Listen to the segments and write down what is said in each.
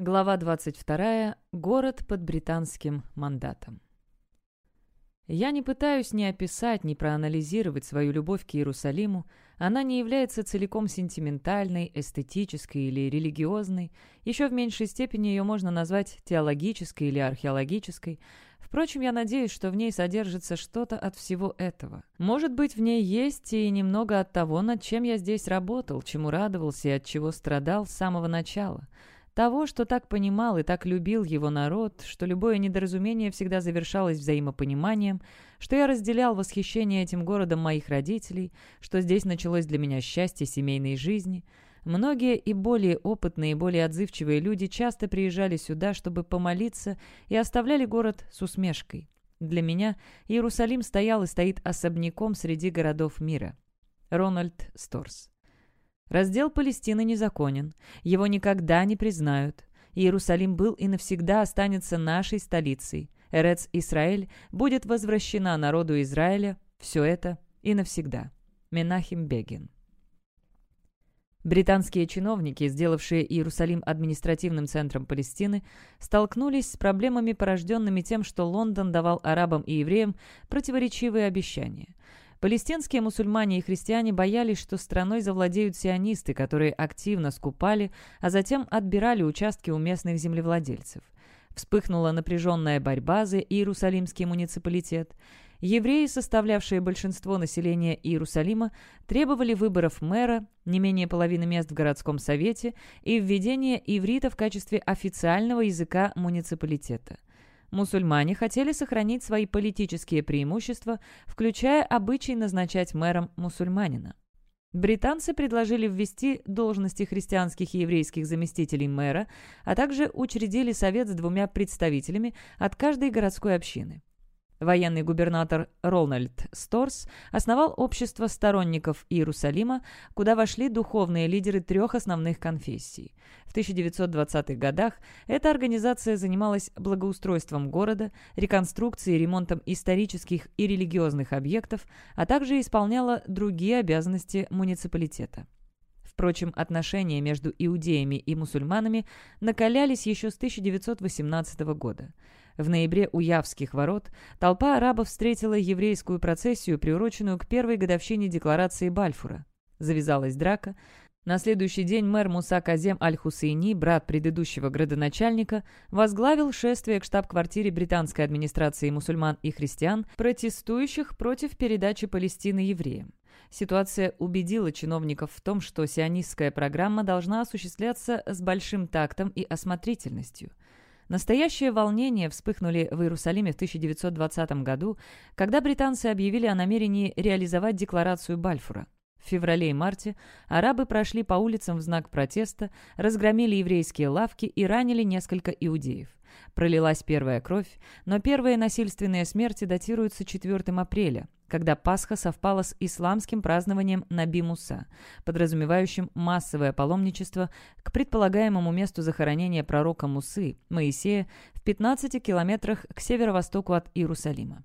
Глава 22. Город под британским мандатом. Я не пытаюсь ни описать, ни проанализировать свою любовь к Иерусалиму. Она не является целиком сентиментальной, эстетической или религиозной. Еще в меньшей степени ее можно назвать теологической или археологической. Впрочем, я надеюсь, что в ней содержится что-то от всего этого. Может быть, в ней есть и немного от того, над чем я здесь работал, чему радовался и от чего страдал с самого начала – того, что так понимал и так любил его народ, что любое недоразумение всегда завершалось взаимопониманием, что я разделял восхищение этим городом моих родителей, что здесь началось для меня счастье семейной жизни. Многие и более опытные, и более отзывчивые люди часто приезжали сюда, чтобы помолиться, и оставляли город с усмешкой. Для меня Иерусалим стоял и стоит особняком среди городов мира. Рональд Сторс Раздел Палестины незаконен, его никогда не признают. Иерусалим был и навсегда останется нашей столицей. Эрец Исраэль будет возвращена народу Израиля, все это и навсегда. Менахим Бегин Британские чиновники, сделавшие Иерусалим административным центром Палестины, столкнулись с проблемами, порожденными тем, что Лондон давал арабам и евреям противоречивые обещания. Палестинские мусульмане и христиане боялись, что страной завладеют сионисты, которые активно скупали, а затем отбирали участки у местных землевладельцев. Вспыхнула напряженная борьба за Иерусалимский муниципалитет. Евреи, составлявшие большинство населения Иерусалима, требовали выборов мэра, не менее половины мест в городском совете и введения иврита в качестве официального языка муниципалитета. Мусульмане хотели сохранить свои политические преимущества, включая обычай назначать мэром мусульманина. Британцы предложили ввести должности христианских и еврейских заместителей мэра, а также учредили совет с двумя представителями от каждой городской общины. Военный губернатор Рональд Сторс основал общество сторонников Иерусалима, куда вошли духовные лидеры трех основных конфессий. В 1920-х годах эта организация занималась благоустройством города, реконструкцией и ремонтом исторических и религиозных объектов, а также исполняла другие обязанности муниципалитета. Впрочем, отношения между иудеями и мусульманами накалялись еще с 1918 года. В ноябре у Явских ворот толпа арабов встретила еврейскую процессию, приуроченную к первой годовщине декларации Бальфура. Завязалась драка. На следующий день мэр Муса Казем Аль-Хусейни, брат предыдущего градоначальника, возглавил шествие к штаб-квартире британской администрации мусульман и христиан, протестующих против передачи Палестины евреям. Ситуация убедила чиновников в том, что сионистская программа должна осуществляться с большим тактом и осмотрительностью – Настоящие волнения вспыхнули в Иерусалиме в 1920 году, когда британцы объявили о намерении реализовать декларацию Бальфура. В феврале и марте арабы прошли по улицам в знак протеста, разгромили еврейские лавки и ранили несколько иудеев. Пролилась первая кровь, но первые насильственные смерти датируются 4 апреля, когда Пасха совпала с исламским празднованием Наби Муса, подразумевающим массовое паломничество к предполагаемому месту захоронения пророка Мусы, Моисея, в 15 километрах к северо-востоку от Иерусалима.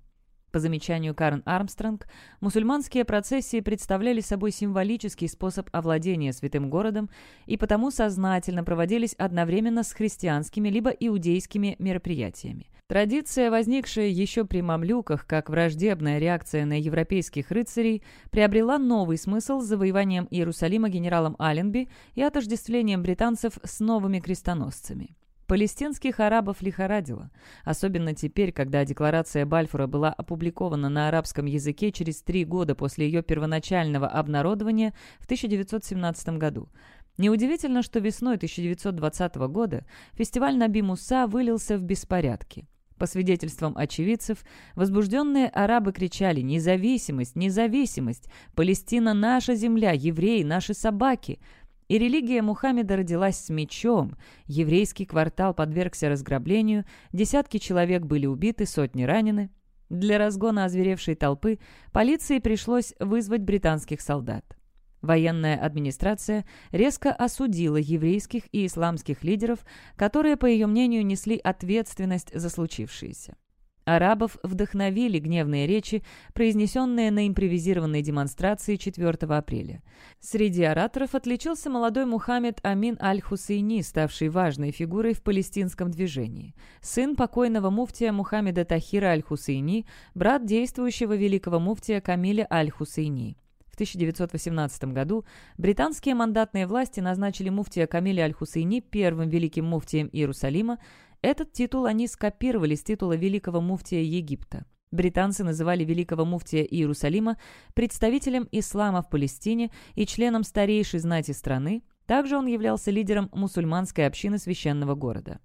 По замечанию Карен Армстронг, мусульманские процессии представляли собой символический способ овладения святым городом и потому сознательно проводились одновременно с христианскими либо иудейскими мероприятиями. Традиция, возникшая еще при мамлюках как враждебная реакция на европейских рыцарей, приобрела новый смысл с завоеванием Иерусалима генералом Алленби и отождествлением британцев с новыми крестоносцами. Палестинских арабов лихорадило, особенно теперь, когда декларация Бальфура была опубликована на арабском языке через три года после ее первоначального обнародования в 1917 году. Неудивительно, что весной 1920 года фестиваль Наби Муса вылился в беспорядки. По свидетельствам очевидцев, возбужденные арабы кричали «Независимость! Независимость! Палестина – наша земля! Евреи – наши собаки!» И религия Мухаммеда родилась с мечом, еврейский квартал подвергся разграблению, десятки человек были убиты, сотни ранены. Для разгона озверевшей толпы полиции пришлось вызвать британских солдат. Военная администрация резко осудила еврейских и исламских лидеров, которые, по ее мнению, несли ответственность за случившееся. Арабов вдохновили гневные речи, произнесенные на импровизированной демонстрации 4 апреля. Среди ораторов отличился молодой Мухаммед Амин Аль-Хусейни, ставший важной фигурой в палестинском движении. Сын покойного муфтия Мухаммеда Тахира Аль-Хусейни, брат действующего великого муфтия Камиля Аль-Хусейни. В 1918 году британские мандатные власти назначили муфтия Камиля Аль-Хусейни первым великим муфтием Иерусалима, этот титул они скопировали с титула великого муфтия Египта. Британцы называли великого муфтия Иерусалима представителем ислама в Палестине и членом старейшей знати страны, также он являлся лидером мусульманской общины священного города.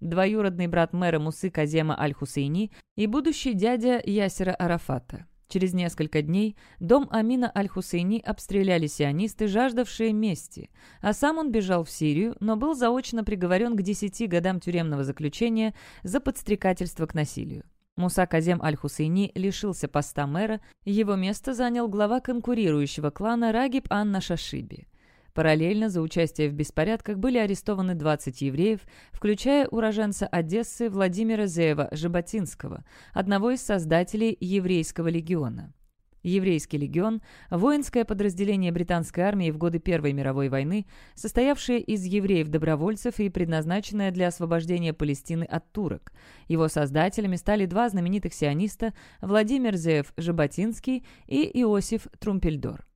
Двоюродный брат мэра Мусы Казема Аль-Хусейни и будущий дядя Ясера Арафата – Через несколько дней дом Амина Аль-Хусейни обстреляли сионисты, жаждавшие мести, а сам он бежал в Сирию, но был заочно приговорен к 10 годам тюремного заключения за подстрекательство к насилию. Муса Казем Аль-Хусейни лишился поста мэра, его место занял глава конкурирующего клана Рагиб Анна Шашиби. Параллельно за участие в беспорядках были арестованы 20 евреев, включая уроженца Одессы Владимира Зеева Жаботинского, одного из создателей Еврейского легиона. Еврейский легион – воинское подразделение британской армии в годы Первой мировой войны, состоявшее из евреев-добровольцев и предназначенное для освобождения Палестины от турок. Его создателями стали два знаменитых сиониста – Владимир Зеев Жаботинский и Иосиф Трумпельдор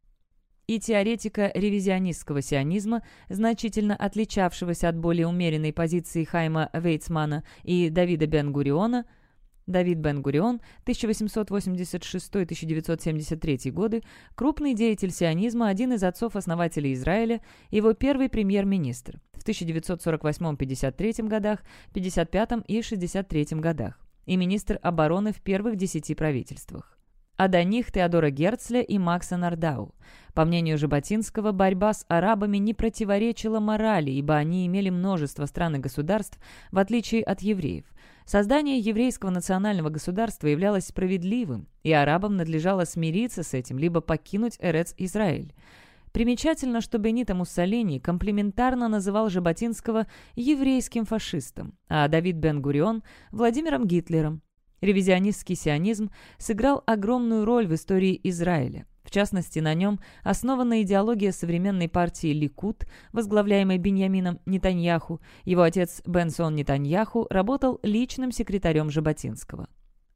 и теоретика ревизионистского сионизма, значительно отличавшегося от более умеренной позиции Хайма Вейцмана и Давида Бен-Гуриона, Давид Бен-Гурион, 1886-1973 годы, крупный деятель сионизма, один из отцов-основателей Израиля, его первый премьер-министр в 1948-53 годах, 55 и 63 годах и министр обороны в первых десяти правительствах а до них Теодора Герцля и Макса Нардау. По мнению Жаботинского, борьба с арабами не противоречила морали, ибо они имели множество стран и государств, в отличие от евреев. Создание еврейского национального государства являлось справедливым, и арабам надлежало смириться с этим, либо покинуть Эрец-Израиль. Примечательно, что Бенито Муссолини комплиментарно называл Жаботинского еврейским фашистом, а Давид Бен-Гурион – Владимиром Гитлером. Ревизионистский сионизм сыграл огромную роль в истории Израиля. В частности, на нем основана идеология современной партии Ликут, возглавляемой Беньямином Нетаньяху. Его отец Бенсон Нетаньяху работал личным секретарем Жаботинского.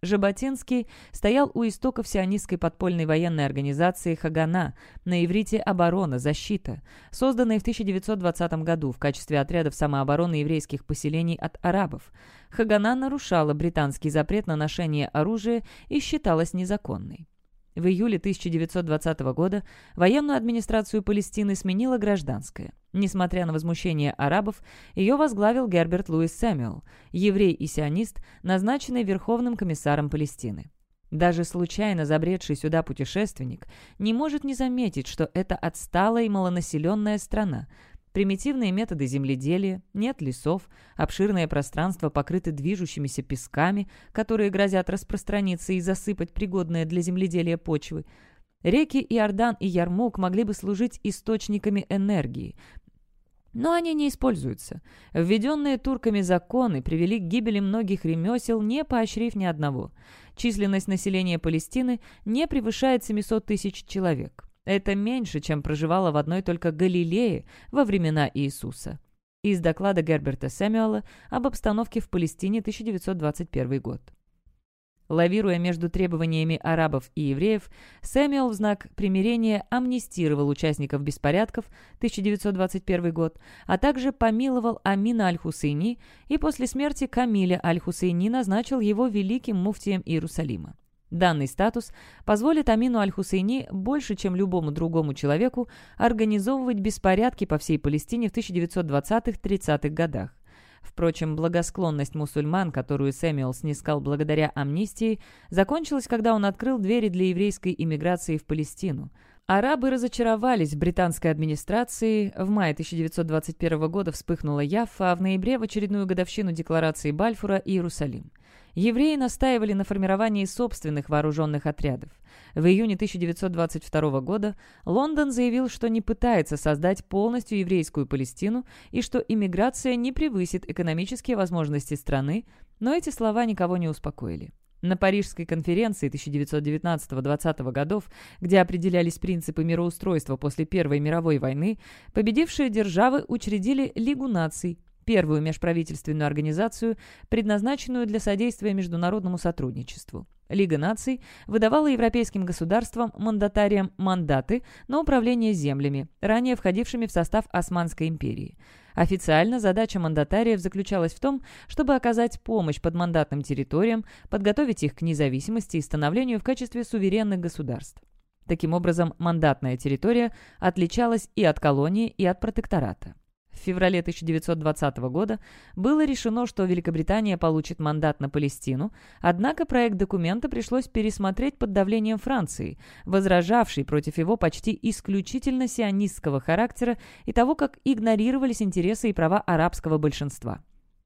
Жаботинский стоял у истоков сионистской подпольной военной организации «Хагана», на иврите «Оборона», «Защита», созданной в 1920 году в качестве отрядов самообороны еврейских поселений от арабов. «Хагана» нарушала британский запрет на ношение оружия и считалась незаконной. В июле 1920 года военную администрацию Палестины сменила гражданская. Несмотря на возмущение арабов, ее возглавил Герберт Луис Сэмюэл, еврей и сионист, назначенный Верховным комиссаром Палестины. Даже случайно забредший сюда путешественник не может не заметить, что это отсталая и малонаселенная страна, Примитивные методы земледелия, нет лесов, обширное пространство покрыты движущимися песками, которые грозят распространиться и засыпать пригодные для земледелия почвы. Реки Иордан и Ярмук могли бы служить источниками энергии, но они не используются. Введенные турками законы привели к гибели многих ремесел, не поощрив ни одного. Численность населения Палестины не превышает 700 тысяч человек. Это меньше, чем проживало в одной только Галилее во времена Иисуса. Из доклада Герберта Сэмюэла об обстановке в Палестине 1921 год. Лавируя между требованиями арабов и евреев, Сэмюэл в знак примирения амнистировал участников беспорядков 1921 год, а также помиловал Амина Аль-Хусейни и после смерти Камиля Аль-Хусейни назначил его великим муфтием Иерусалима. Данный статус позволит Амину Аль-Хусейни больше, чем любому другому человеку, организовывать беспорядки по всей Палестине в 1920-30-х годах. Впрочем, благосклонность мусульман, которую Сэмюэл снискал благодаря амнистии, закончилась, когда он открыл двери для еврейской иммиграции в Палестину. Арабы разочаровались в британской администрации. В мае 1921 года вспыхнула Яффа, а в ноябре в очередную годовщину декларации Бальфура Иерусалим. Евреи настаивали на формировании собственных вооруженных отрядов. В июне 1922 года Лондон заявил, что не пытается создать полностью еврейскую Палестину и что иммиграция не превысит экономические возможности страны, но эти слова никого не успокоили. На Парижской конференции 1919-20 годов, где определялись принципы мироустройства после Первой мировой войны, победившие державы учредили Лигу наций, первую межправительственную организацию, предназначенную для содействия международному сотрудничеству. Лига наций выдавала европейским государствам мандатариям мандаты на управление землями, ранее входившими в состав Османской империи. Официально задача мандатариев заключалась в том, чтобы оказать помощь подмандатным территориям, подготовить их к независимости и становлению в качестве суверенных государств. Таким образом, мандатная территория отличалась и от колонии, и от протектората. В феврале 1920 года было решено, что Великобритания получит мандат на Палестину, однако проект документа пришлось пересмотреть под давлением Франции, возражавшей против его почти исключительно сионистского характера и того, как игнорировались интересы и права арабского большинства.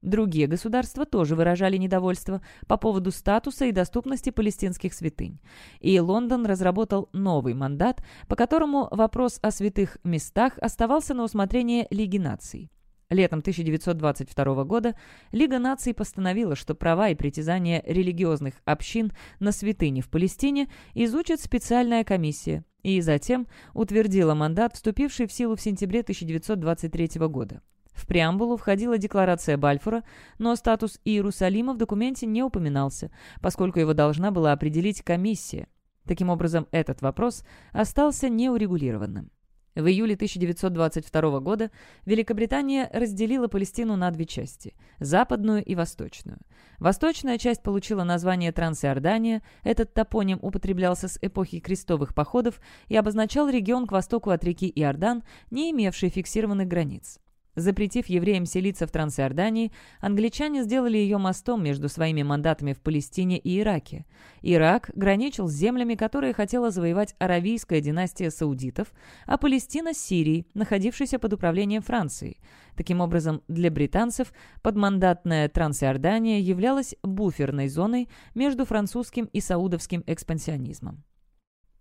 Другие государства тоже выражали недовольство по поводу статуса и доступности палестинских святынь. И Лондон разработал новый мандат, по которому вопрос о святых местах оставался на усмотрение Лиги наций. Летом 1922 года Лига наций постановила, что права и притязания религиозных общин на святыни в Палестине изучит специальная комиссия, и затем утвердила мандат, вступивший в силу в сентябре 1923 года. В преамбулу входила декларация Бальфура, но статус Иерусалима в документе не упоминался, поскольку его должна была определить комиссия. Таким образом, этот вопрос остался неурегулированным. В июле 1922 года Великобритания разделила Палестину на две части – западную и восточную. Восточная часть получила название Трансиордания, этот топоним употреблялся с эпохи крестовых походов и обозначал регион к востоку от реки Иордан, не имевший фиксированных границ. Запретив евреям селиться в Трансиордании, англичане сделали ее мостом между своими мандатами в Палестине и Ираке. Ирак граничил с землями, которые хотела завоевать аравийская династия саудитов, а Палестина – с Сирией, находившейся под управлением Франции. Таким образом, для британцев подмандатная Трансиордания являлась буферной зоной между французским и саудовским экспансионизмом.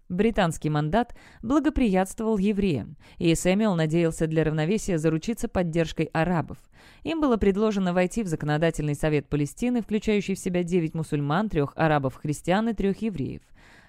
Британский мандат благоприятствовал евреям, и Сэмюэл надеялся для равновесия заручиться поддержкой арабов. Им было предложено войти в Законодательный совет Палестины, включающий в себя девять мусульман, трех арабов-христиан и трех евреев.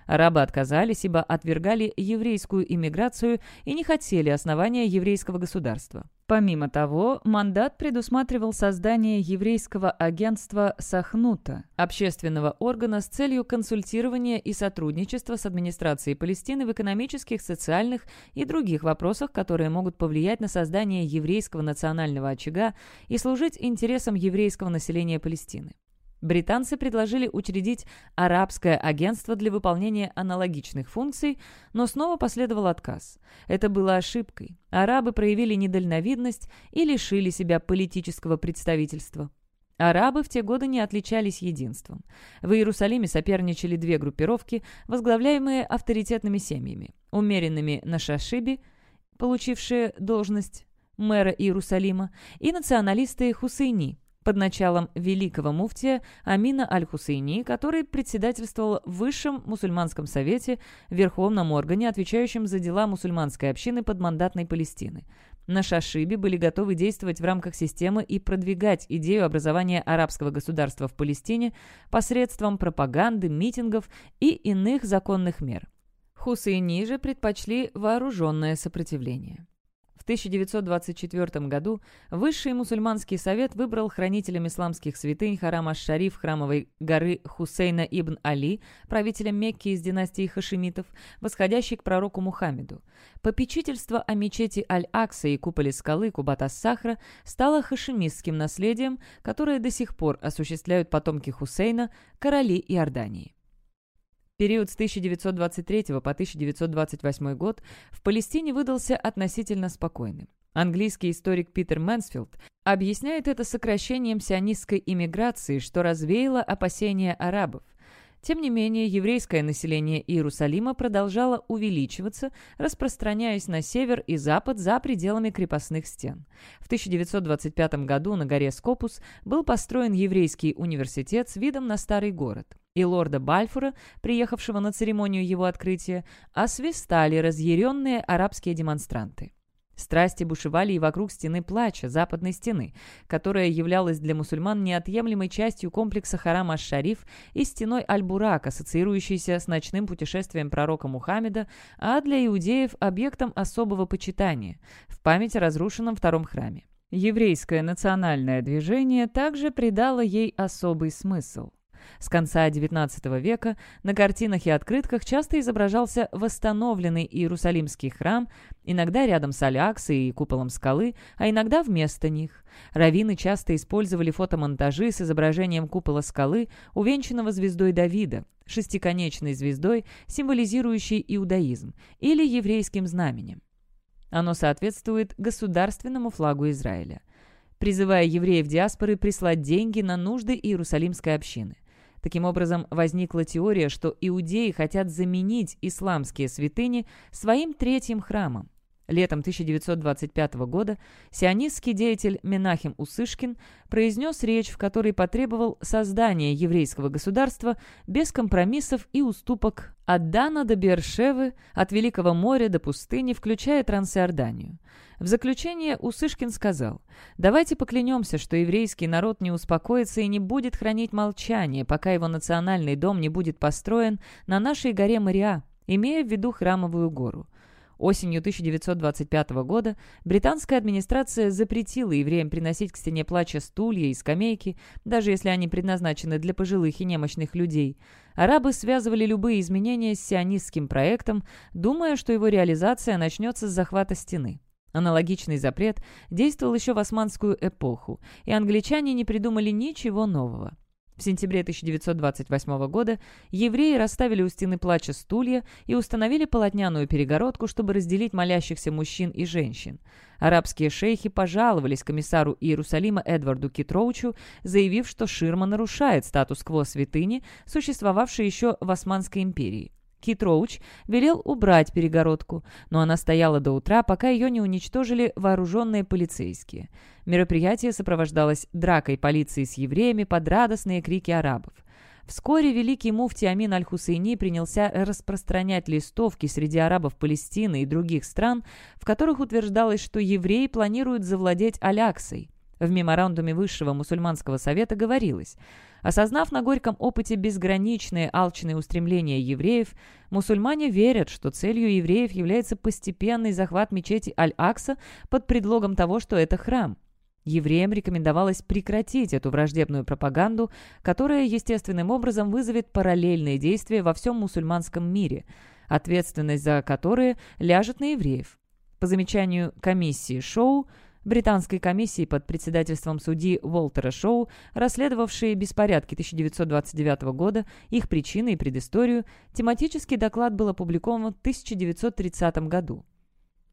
Арабы отказались, ибо отвергали еврейскую иммиграцию и не хотели основания еврейского государства. Помимо того, мандат предусматривал создание еврейского агентства Сахнута, общественного органа с целью консультирования и сотрудничества с администрацией Палестины в экономических, социальных и других вопросах, которые могут повлиять на создание еврейского национального очага и служить интересам еврейского населения Палестины. Британцы предложили учредить арабское агентство для выполнения аналогичных функций, но снова последовал отказ. Это было ошибкой. Арабы проявили недальновидность и лишили себя политического представительства. Арабы в те годы не отличались единством. В Иерусалиме соперничали две группировки, возглавляемые авторитетными семьями. Умеренными на Шашибе, получившие должность мэра Иерусалима, и националисты Хусейни – под началом великого муфтия Амина Аль-Хусейни, который председательствовал в Высшем мусульманском совете, верховном органе, отвечающем за дела мусульманской общины подмандатной Палестины. На Шашибе были готовы действовать в рамках системы и продвигать идею образования арабского государства в Палестине посредством пропаганды, митингов и иных законных мер. Хусейни же предпочли вооруженное сопротивление. 1924 году Высший мусульманский совет выбрал хранителем исламских святынь Харам аш-Шариф храмовой горы Хусейна ибн Али, правителем Мекки из династии хашимитов, восходящий к пророку Мухаммеду. Попечительство о мечети Аль-Акса и куполе скалы Кубат-ас-Сахра стало хашимистским наследием, которое до сих пор осуществляют потомки Хусейна, короли Иордании. Период с 1923 по 1928 год в Палестине выдался относительно спокойным. Английский историк Питер Мэнсфилд объясняет это сокращением сионистской иммиграции, что развеяло опасения арабов. Тем не менее, еврейское население Иерусалима продолжало увеличиваться, распространяясь на север и запад за пределами крепостных стен. В 1925 году на горе Скопус был построен еврейский университет с видом на старый город. И лорда Бальфура, приехавшего на церемонию его открытия, освистали разъяренные арабские демонстранты. Страсти бушевали и вокруг стены плача, западной стены, которая являлась для мусульман неотъемлемой частью комплекса Харам аш-Шариф и стеной Аль-Бурак, ассоциирующейся с ночным путешествием пророка Мухаммеда, а для иудеев – объектом особого почитания, в память о разрушенном втором храме. Еврейское национальное движение также придало ей особый смысл. С конца XIX века на картинах и открытках часто изображался восстановленный Иерусалимский храм, иногда рядом с Аляксой и куполом скалы, а иногда вместо них. Равины часто использовали фотомонтажи с изображением купола скалы, увенчанного звездой Давида, шестиконечной звездой, символизирующей иудаизм, или еврейским знаменем. Оно соответствует государственному флагу Израиля призывая евреев диаспоры прислать деньги на нужды Иерусалимской общины. Таким образом, возникла теория, что иудеи хотят заменить исламские святыни своим третьим храмом. Летом 1925 года сионистский деятель Менахим Усышкин произнес речь, в которой потребовал создания еврейского государства без компромиссов и уступок от Дана до Бершевы, от Великого моря до пустыни, включая Трансиорданию. В заключение Усышкин сказал, «Давайте поклянемся, что еврейский народ не успокоится и не будет хранить молчание, пока его национальный дом не будет построен на нашей горе Мариа, имея в виду Храмовую гору». Осенью 1925 года британская администрация запретила евреям приносить к стене плача стулья и скамейки, даже если они предназначены для пожилых и немощных людей. Арабы связывали любые изменения с сионистским проектом, думая, что его реализация начнется с захвата стены. Аналогичный запрет действовал еще в османскую эпоху, и англичане не придумали ничего нового. В сентябре 1928 года евреи расставили у стены плача стулья и установили полотняную перегородку, чтобы разделить молящихся мужчин и женщин. Арабские шейхи пожаловались комиссару Иерусалима Эдварду Китроучу, заявив, что ширма нарушает статус-кво святыни, существовавшей еще в Османской империи. Кит Роуч велел убрать перегородку, но она стояла до утра, пока ее не уничтожили вооруженные полицейские. Мероприятие сопровождалось дракой полиции с евреями под радостные крики арабов. Вскоре великий муфти Амин Аль-Хусейни принялся распространять листовки среди арабов Палестины и других стран, в которых утверждалось, что евреи планируют завладеть Аляксой. В меморандуме Высшего мусульманского совета говорилось – Осознав на горьком опыте безграничные алчные устремления евреев, мусульмане верят, что целью евреев является постепенный захват мечети Аль-Акса под предлогом того, что это храм. Евреям рекомендовалось прекратить эту враждебную пропаганду, которая естественным образом вызовет параллельные действия во всем мусульманском мире, ответственность за которые ляжет на евреев. По замечанию комиссии Шоу, британской комиссии под председательством судьи Уолтера Шоу, расследовавшей беспорядки 1929 года, их причины и предысторию, тематический доклад был опубликован в 1930 году.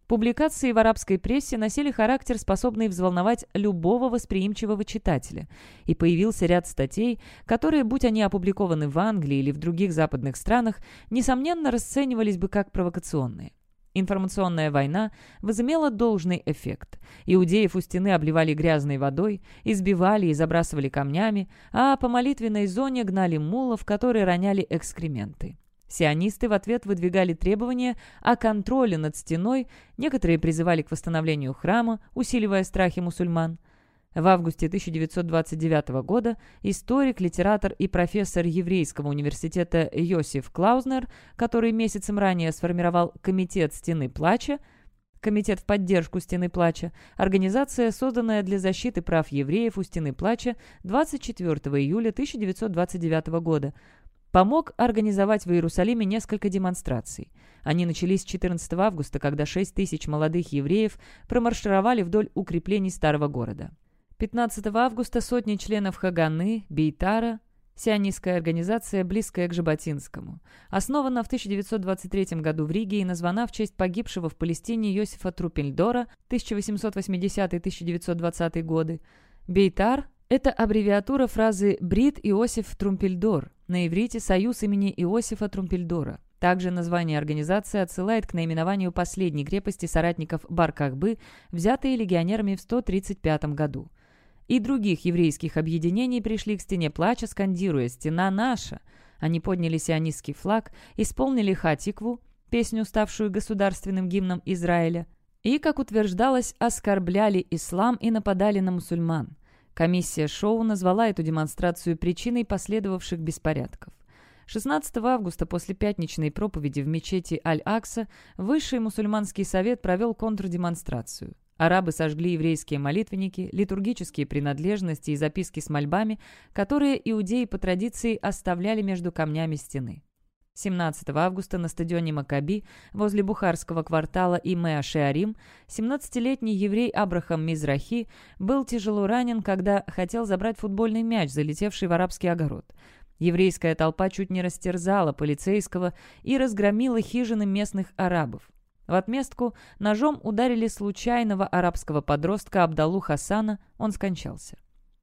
Публикации в арабской прессе носили характер, способный взволновать любого восприимчивого читателя, и появился ряд статей, которые, будь они опубликованы в Англии или в других западных странах, несомненно расценивались бы как провокационные. Информационная война возымела должный эффект. Иудеев у стены обливали грязной водой, избивали и забрасывали камнями, а по молитвенной зоне гнали мулов, которые роняли экскременты. Сионисты в ответ выдвигали требования о контроле над стеной, некоторые призывали к восстановлению храма, усиливая страхи мусульман – в августе 1929 года историк, литератор и профессор Еврейского университета Йосиф Клаузнер, который месяцем ранее сформировал Комитет Стены Плача, Комитет в поддержку Стены Плача, организация, созданная для защиты прав евреев у Стены Плача 24 июля 1929 года, помог организовать в Иерусалиме несколько демонстраций. Они начались 14 августа, когда 6 тысяч молодых евреев промаршировали вдоль укреплений старого города. 15 августа сотни членов Хаганы, Бейтара, сионистская организация, близкая к Жаботинскому, основана в 1923 году в Риге и названа в честь погибшего в Палестине Йосифа Трупельдора 1880-1920 годы. Бейтар – это аббревиатура фразы «Брит Иосиф Трумпельдор», на иврите «Союз имени Иосифа Трумпельдора». Также название организации отсылает к наименованию последней крепости соратников Бар-Кахбы, взятой легионерами в 135 году и других еврейских объединений пришли к стене плача, скандируя «Стена наша!». Они подняли сионистский флаг, исполнили «Хатикву», песню, ставшую государственным гимном Израиля, и, как утверждалось, оскорбляли ислам и нападали на мусульман. Комиссия Шоу назвала эту демонстрацию причиной последовавших беспорядков. 16 августа после пятничной проповеди в мечети Аль-Акса Высший мусульманский совет провел контрдемонстрацию. Арабы сожгли еврейские молитвенники, литургические принадлежности и записки с мольбами, которые иудеи по традиции оставляли между камнями стены. 17 августа на стадионе Макаби возле бухарского квартала Имеа Шеарим 17-летний еврей Абрахам Мизрахи был тяжело ранен, когда хотел забрать футбольный мяч, залетевший в арабский огород. Еврейская толпа чуть не растерзала полицейского и разгромила хижины местных арабов. В отместку ножом ударили случайного арабского подростка Абдалу Хасана, он скончался.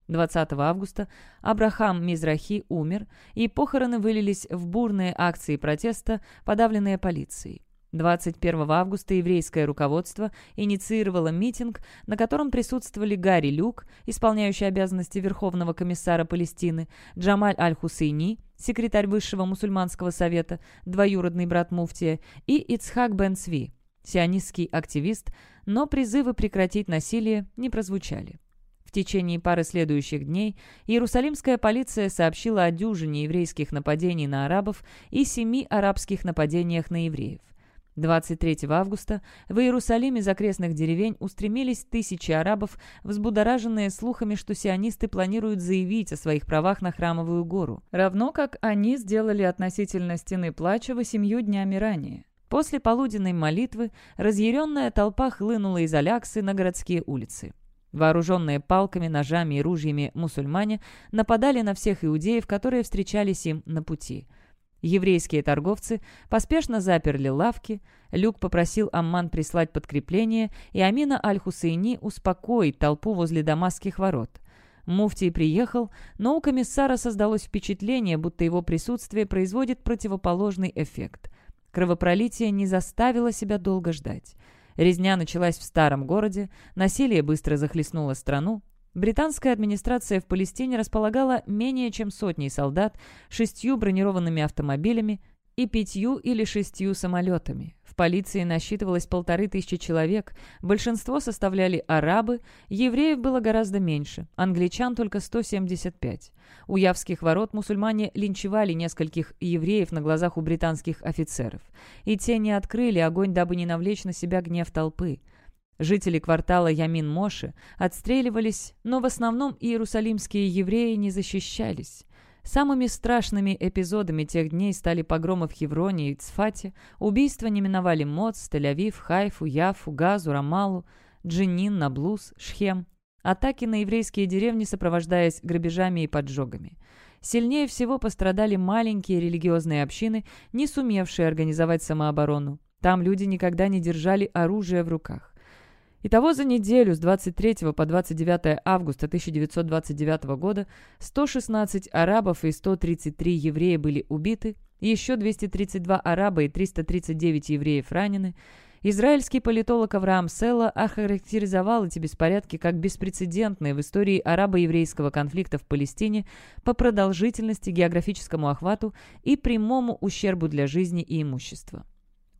20 августа Абрахам Мизрахи умер, и похороны вылились в бурные акции протеста, подавленные полицией. 21 августа еврейское руководство инициировало митинг, на котором присутствовали Гарри Люк, исполняющий обязанности Верховного комиссара Палестины, Джамаль Аль-Хусейни, секретарь Высшего мусульманского совета, двоюродный брат Муфтия, и Ицхак Бен Сви, сионистский активист, но призывы прекратить насилие не прозвучали. В течение пары следующих дней Иерусалимская полиция сообщила о дюжине еврейских нападений на арабов и семи арабских нападениях на евреев. 23 августа в Иерусалиме из окрестных деревень устремились тысячи арабов, взбудораженные слухами, что сионисты планируют заявить о своих правах на Храмовую гору, равно как они сделали относительно Стены Плача восемью днями ранее. После полуденной молитвы разъяренная толпа хлынула из Аляксы на городские улицы. Вооруженные палками, ножами и ружьями мусульмане нападали на всех иудеев, которые встречались им на пути. Еврейские торговцы поспешно заперли лавки, Люк попросил Амман прислать подкрепление, и Амина Аль-Хусейни успокоить толпу возле дамасских ворот. Муфтий приехал, но у комиссара создалось впечатление, будто его присутствие производит противоположный эффект. Кровопролитие не заставило себя долго ждать. Резня началась в старом городе, насилие быстро захлестнуло страну. Британская администрация в Палестине располагала менее чем сотней солдат, шестью бронированными автомобилями и пятью или шестью самолетами полиции насчитывалось полторы тысячи человек, большинство составляли арабы, евреев было гораздо меньше, англичан только 175. У Явских ворот мусульмане линчевали нескольких евреев на глазах у британских офицеров. И те не открыли огонь, дабы не навлечь на себя гнев толпы. Жители квартала Ямин-Моши отстреливались, но в основном иерусалимские евреи не защищались. Самыми страшными эпизодами тех дней стали погромы в Хевроне и Цфате, убийства не миновали Моц, Тель-Авив, Хайфу, Яфу, Газу, Рамалу, Джинин, Наблус, Шхем. Атаки на еврейские деревни сопровождаясь грабежами и поджогами. Сильнее всего пострадали маленькие религиозные общины, не сумевшие организовать самооборону. Там люди никогда не держали оружие в руках. Итого за неделю с 23 по 29 августа 1929 года 116 арабов и 133 еврея были убиты, еще 232 араба и 339 евреев ранены. Израильский политолог Авраам Селла охарактеризовал эти беспорядки как беспрецедентные в истории арабо-еврейского конфликта в Палестине по продолжительности, географическому охвату и прямому ущербу для жизни и имущества.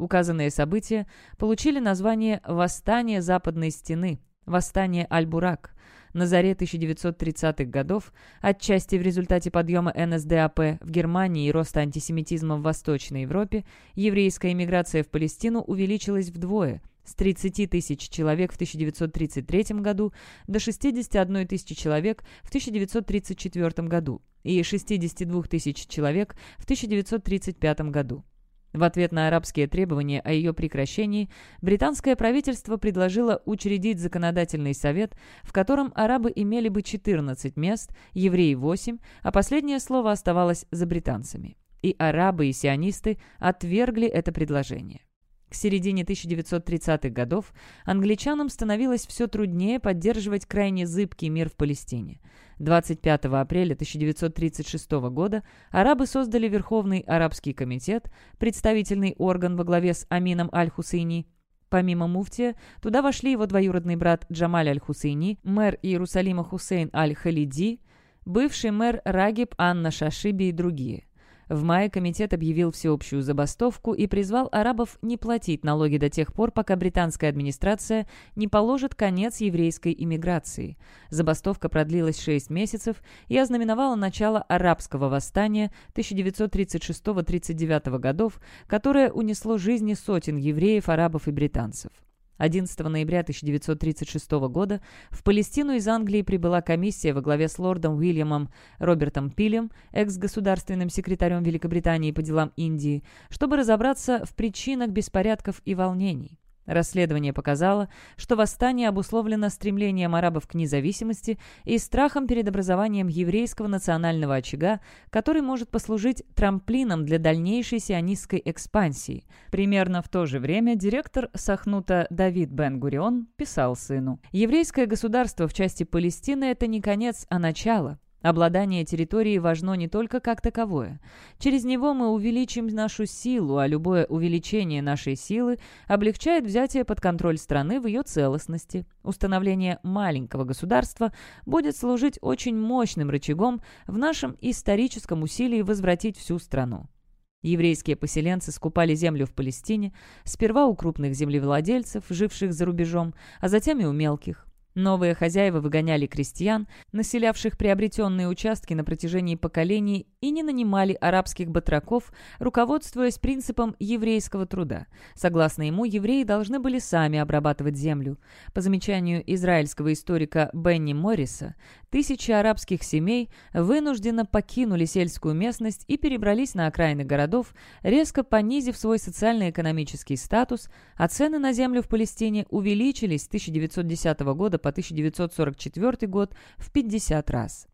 Указанные события получили название «Восстание Западной Стены», «Восстание Аль-Бурак». На заре 1930-х годов, отчасти в результате подъема НСДАП в Германии и роста антисемитизма в Восточной Европе, еврейская иммиграция в Палестину увеличилась вдвое – с 30 тысяч человек в 1933 году до 61 тысячи человек в 1934 году и 62 тысяч человек в 1935 году. В ответ на арабские требования о ее прекращении, британское правительство предложило учредить законодательный совет, в котором арабы имели бы 14 мест, евреи 8, а последнее слово оставалось за британцами. И арабы и сионисты отвергли это предложение. К середине 1930-х годов англичанам становилось все труднее поддерживать крайне зыбкий мир в Палестине. 25 апреля 1936 года арабы создали Верховный арабский комитет, представительный орган во главе с Амином Аль-Хусейни. Помимо муфтия, туда вошли его двоюродный брат Джамаль Аль-Хусейни, мэр Иерусалима Хусейн Аль-Халиди, бывший мэр Рагиб Анна Шашиби и другие. В мае комитет объявил всеобщую забастовку и призвал арабов не платить налоги до тех пор, пока британская администрация не положит конец еврейской иммиграции. Забастовка продлилась 6 месяцев и ознаменовала начало арабского восстания 1936-39 годов, которое унесло жизни сотен евреев, арабов и британцев. 11 ноября 1936 года в Палестину из Англии прибыла комиссия во главе с лордом Уильямом Робертом Пилем, экс-государственным секретарем Великобритании по делам Индии, чтобы разобраться в причинах беспорядков и волнений. Расследование показало, что восстание обусловлено стремлением арабов к независимости и страхом перед образованием еврейского национального очага, который может послужить трамплином для дальнейшей сионистской экспансии. Примерно в то же время директор Сахнута Давид Бен-Гурион писал сыну «Еврейское государство в части Палестины – это не конец, а начало. Обладание территорией важно не только как таковое. Через него мы увеличим нашу силу, а любое увеличение нашей силы облегчает взятие под контроль страны в ее целостности. Установление маленького государства будет служить очень мощным рычагом в нашем историческом усилии возвратить всю страну. Еврейские поселенцы скупали землю в Палестине, сперва у крупных землевладельцев, живших за рубежом, а затем и у мелких. Новые хозяева выгоняли крестьян, населявших приобретенные участки на протяжении поколений, и не нанимали арабских батраков, руководствуясь принципом еврейского труда. Согласно ему, евреи должны были сами обрабатывать землю. По замечанию израильского историка Бенни Морриса, тысячи арабских семей вынужденно покинули сельскую местность и перебрались на окраины городов, резко понизив свой социально-экономический статус, а цены на землю в Палестине увеличились с 1910 года по 1944 год в 50 раз.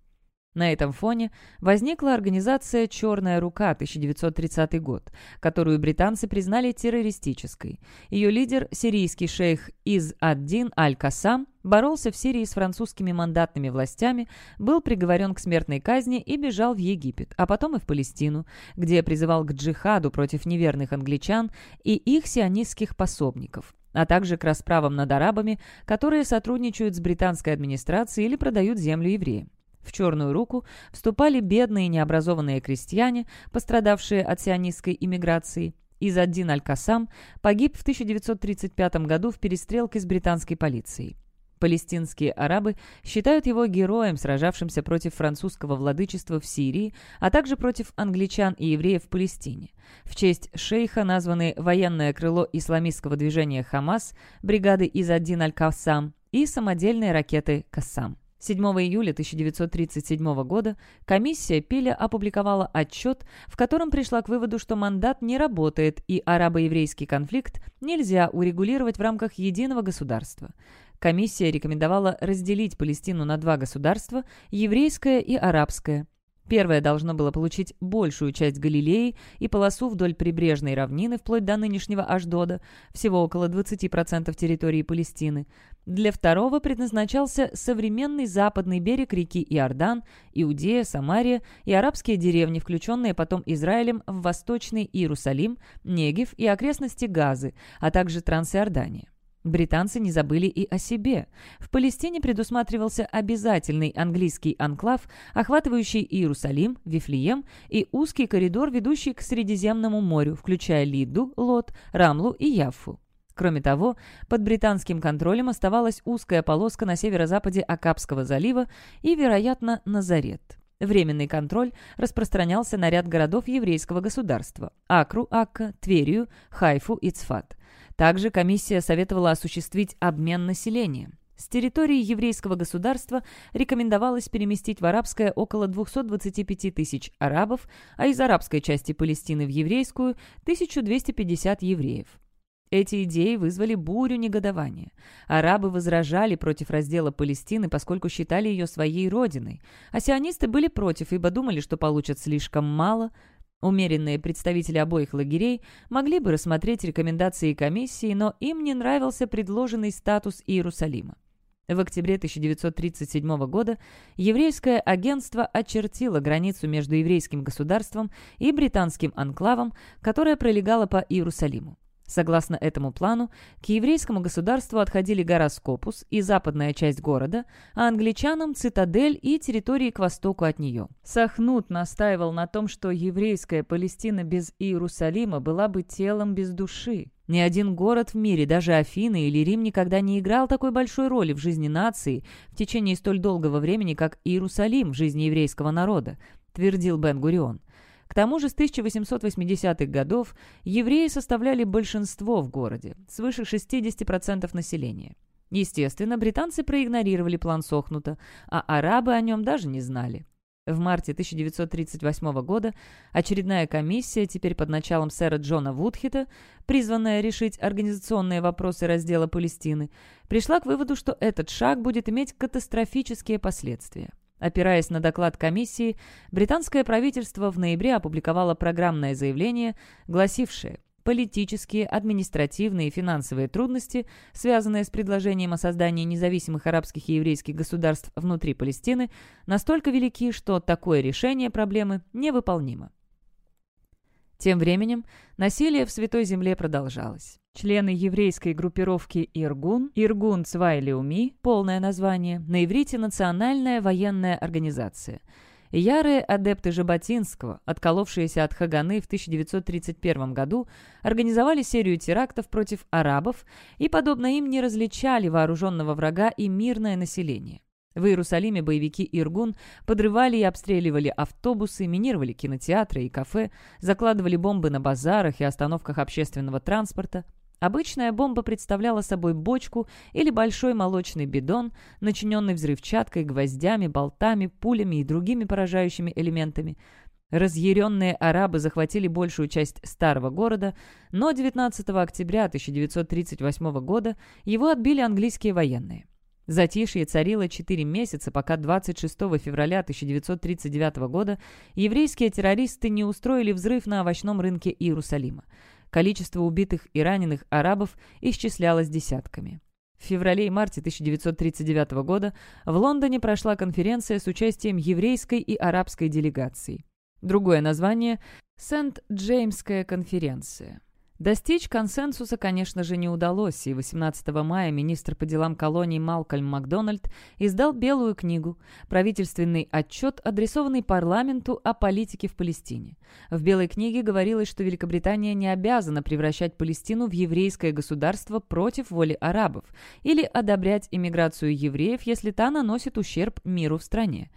На этом фоне возникла организация «Черная рука» 1930 год, которую британцы признали террористической. Ее лидер, сирийский шейх Из ад-Дин Аль-Кассам, боролся в Сирии с французскими мандатными властями, был приговорен к смертной казни и бежал в Египет, а потом и в Палестину, где призывал к джихаду против неверных англичан и их сионистских пособников а также к расправам над арабами, которые сотрудничают с британской администрацией или продают землю евреям. В черную руку вступали бедные необразованные крестьяне, пострадавшие от сионистской иммиграции. Изаддин Аль-Кассам погиб в 1935 году в перестрелке с британской полицией. Палестинские арабы считают его героем, сражавшимся против французского владычества в Сирии, а также против англичан и евреев в Палестине. В честь шейха названы военное крыло исламистского движения «Хамас», бригады Изаддин Аль-Кассам и самодельные ракеты «Кассам». 7 июля 1937 года комиссия Пиля опубликовала отчет, в котором пришла к выводу, что мандат не работает и арабо-еврейский конфликт нельзя урегулировать в рамках единого государства. Комиссия рекомендовала разделить Палестину на два государства – еврейское и арабское. Первое должно было получить большую часть Галилеи и полосу вдоль прибрежной равнины вплоть до нынешнего Аждода, всего около 20% территории Палестины. Для второго предназначался современный западный берег реки Иордан, Иудея, Самария и арабские деревни, включенные потом Израилем в Восточный Иерусалим, Негев и окрестности Газы, а также Трансиордания. Британцы не забыли и о себе. В Палестине предусматривался обязательный английский анклав, охватывающий Иерусалим, Вифлеем и узкий коридор, ведущий к Средиземному морю, включая Лидду, Лот, Рамлу и Яффу. Кроме того, под британским контролем оставалась узкая полоска на северо-западе Акапского залива и, вероятно, Назарет. Временный контроль распространялся на ряд городов еврейского государства – Акру, Акка, Тверию, Хайфу и Цфат. Также комиссия советовала осуществить обмен населением. С территории еврейского государства рекомендовалось переместить в арабское около 225 тысяч арабов, а из арабской части Палестины в еврейскую – 1250 евреев. Эти идеи вызвали бурю негодования. Арабы возражали против раздела Палестины, поскольку считали ее своей родиной, а сионисты были против, ибо думали, что получат слишком мало – Умеренные представители обоих лагерей могли бы рассмотреть рекомендации комиссии, но им не нравился предложенный статус Иерусалима. В октябре 1937 года еврейское агентство очертило границу между еврейским государством и британским анклавом, которая пролегала по Иерусалиму. Согласно этому плану, к еврейскому государству отходили гора Скопус и западная часть города, а англичанам – цитадель и территории к востоку от нее. Сахнут настаивал на том, что еврейская Палестина без Иерусалима была бы телом без души. Ни один город в мире, даже Афины или Рим, никогда не играл такой большой роли в жизни нации в течение столь долгого времени, как Иерусалим в жизни еврейского народа, твердил Бен-Гурион. К тому же с 1880-х годов евреи составляли большинство в городе, свыше 60% населения. Естественно, британцы проигнорировали план Сохнута, а арабы о нем даже не знали. В марте 1938 года очередная комиссия, теперь под началом сэра Джона Вудхита, призванная решить организационные вопросы раздела Палестины, пришла к выводу, что этот шаг будет иметь катастрофические последствия. Опираясь на доклад комиссии, британское правительство в ноябре опубликовало программное заявление, гласившее «Политические, административные и финансовые трудности, связанные с предложением о создании независимых арабских и еврейских государств внутри Палестины, настолько велики, что такое решение проблемы невыполнимо». Тем временем насилие в Святой Земле продолжалось. Члены еврейской группировки Иргун, Иргун Цвайлиуми, полное название, на иврите «Национальная военная организация», Ярые адепты Жаботинского, отколовшиеся от Хаганы в 1931 году, организовали серию терактов против арабов и, подобно им, не различали вооруженного врага и мирное население. В Иерусалиме боевики Иргун подрывали и обстреливали автобусы, минировали кинотеатры и кафе, закладывали бомбы на базарах и остановках общественного транспорта. Обычная бомба представляла собой бочку или большой молочный бидон, начиненный взрывчаткой, гвоздями, болтами, пулями и другими поражающими элементами. Разъяренные арабы захватили большую часть старого города, но 19 октября 1938 года его отбили английские военные. Затишье царило 4 месяца, пока 26 февраля 1939 года еврейские террористы не устроили взрыв на овощном рынке Иерусалима. Количество убитых и раненых арабов исчислялось десятками. В феврале и марте 1939 года в Лондоне прошла конференция с участием еврейской и арабской делегаций. Другое название – Сент-Джеймская конференция. Достичь консенсуса, конечно же, не удалось, и 18 мая министр по делам колоний Малкольм Макдональд издал Белую книгу, правительственный отчет, адресованный парламенту о политике в Палестине. В Белой книге говорилось, что Великобритания не обязана превращать Палестину в еврейское государство против воли арабов или одобрять иммиграцию евреев, если та наносит ущерб миру в стране.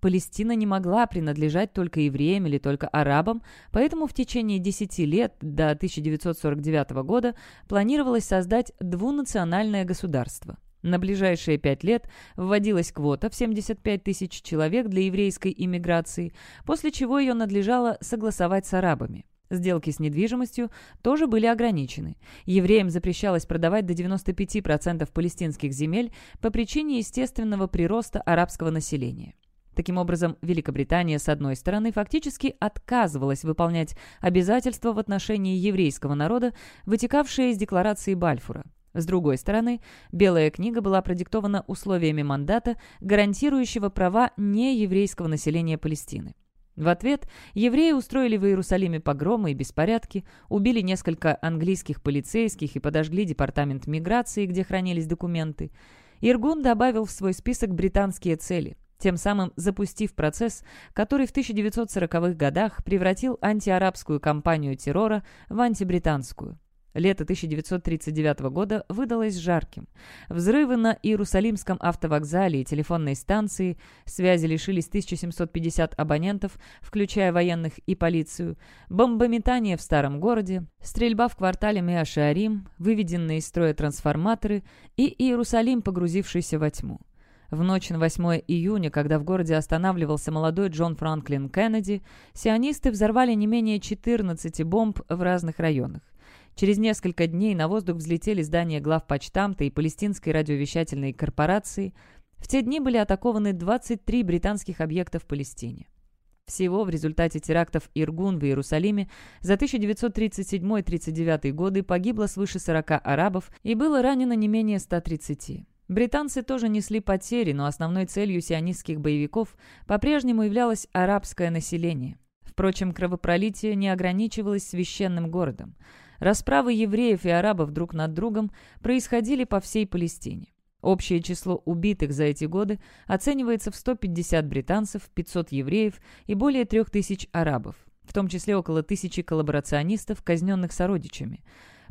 Палестина не могла принадлежать только евреям или только арабам, поэтому в течение 10 лет до 1949 года планировалось создать двунациональное государство. На ближайшие пять лет вводилась квота в 75 тысяч человек для еврейской иммиграции, после чего ее надлежало согласовать с арабами. Сделки с недвижимостью тоже были ограничены. Евреям запрещалось продавать до 95% палестинских земель по причине естественного прироста арабского населения. Таким образом, Великобритания, с одной стороны, фактически отказывалась выполнять обязательства в отношении еврейского народа, вытекавшие из декларации Бальфура. С другой стороны, Белая книга была продиктована условиями мандата, гарантирующего права нееврейского населения Палестины. В ответ евреи устроили в Иерусалиме погромы и беспорядки, убили несколько английских полицейских и подожгли департамент миграции, где хранились документы. Иргун добавил в свой список британские цели – тем самым запустив процесс, который в 1940-х годах превратил антиарабскую кампанию террора в антибританскую. Лето 1939 года выдалось жарким. Взрывы на Иерусалимском автовокзале и телефонной станции, связи лишились 1750 абонентов, включая военных и полицию, бомбометание в старом городе, стрельба в квартале Меашиарим, выведенные из строя трансформаторы и Иерусалим, погрузившийся во тьму. В ночь на 8 июня, когда в городе останавливался молодой Джон Франклин Кеннеди, сионисты взорвали не менее 14 бомб в разных районах. Через несколько дней на воздух взлетели здания главпочтамта и палестинской радиовещательной корпорации. В те дни были атакованы 23 британских объекта в Палестине. Всего в результате терактов Иргун в Иерусалиме за 1937-39 годы погибло свыше 40 арабов и было ранено не менее 130. Британцы тоже несли потери, но основной целью сионистских боевиков по-прежнему являлось арабское население. Впрочем, кровопролитие не ограничивалось священным городом. Расправы евреев и арабов друг над другом происходили по всей Палестине. Общее число убитых за эти годы оценивается в 150 британцев, 500 евреев и более 3000 арабов, в том числе около тысячи коллаборационистов, казненных сородичами.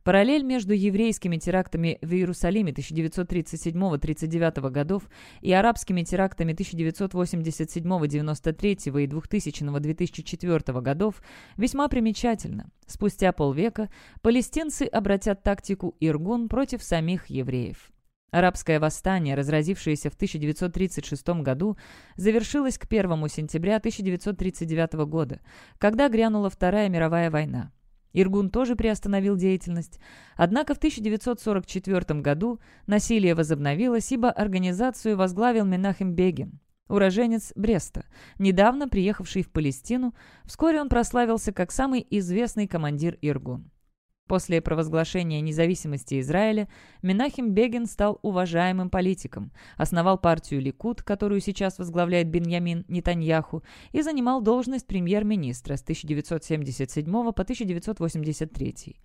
Параллель между еврейскими терактами в Иерусалиме 1937-39 годов и арабскими терактами 1987-93 и 2000-2004 годов весьма примечательна. Спустя полвека палестинцы обратят тактику Иргун против самих евреев. Арабское восстание, разразившееся в 1936 году, завершилось к 1 сентября 1939 года, когда грянула Вторая мировая война. Иргун тоже приостановил деятельность. Однако в 1944 году насилие возобновилось, ибо организацию возглавил Менахем Бегин, уроженец Бреста, недавно приехавший в Палестину. Вскоре он прославился как самый известный командир Иргун. После провозглашения независимости Израиля Менахим Бегин стал уважаемым политиком, основал партию Ликут, которую сейчас возглавляет Беньямин Нетаньяху, и занимал должность премьер-министра с 1977 по 1983.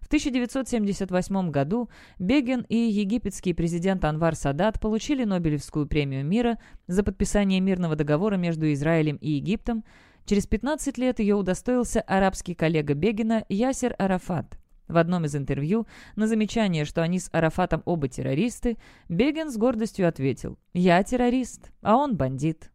В 1978 году Бегин и египетский президент Анвар Садат получили Нобелевскую премию мира за подписание мирного договора между Израилем и Египтом. Через 15 лет ее удостоился арабский коллега Бегина Ясер Арафат. В одном из интервью на замечание, что они с Арафатом оба террористы, Беген с гордостью ответил «Я террорист, а он бандит».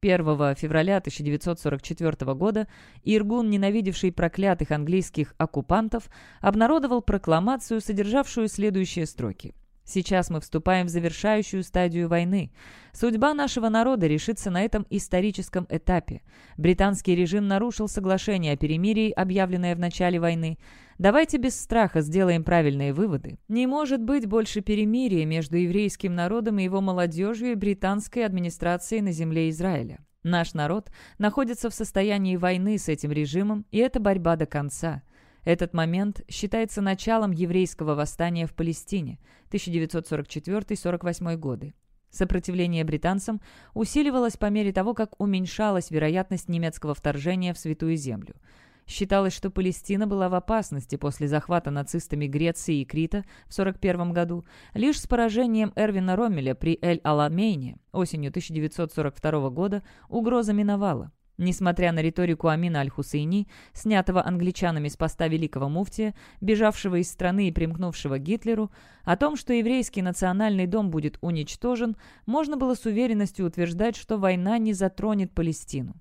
1 февраля 1944 года Иргун, ненавидевший проклятых английских оккупантов, обнародовал прокламацию, содержавшую следующие строки. Сейчас мы вступаем в завершающую стадию войны. Судьба нашего народа решится на этом историческом этапе. Британский режим нарушил соглашение о перемирии, объявленное в начале войны. Давайте без страха сделаем правильные выводы. Не может быть больше перемирия между еврейским народом и его молодежью и британской администрацией на земле Израиля. Наш народ находится в состоянии войны с этим режимом, и это борьба до конца. Этот момент считается началом еврейского восстания в Палестине 1944-48 годы. Сопротивление британцам усиливалось по мере того, как уменьшалась вероятность немецкого вторжения в Святую Землю. Считалось, что Палестина была в опасности после захвата нацистами Греции и Крита в 1941 году. Лишь с поражением Эрвина Роммеля при Эль-Аламейне осенью 1942 года угроза миновала. Несмотря на риторику Амина Аль-Хусейни, снятого англичанами с поста великого муфтия, бежавшего из страны и примкнувшего Гитлеру, о том, что еврейский национальный дом будет уничтожен, можно было с уверенностью утверждать, что война не затронет Палестину.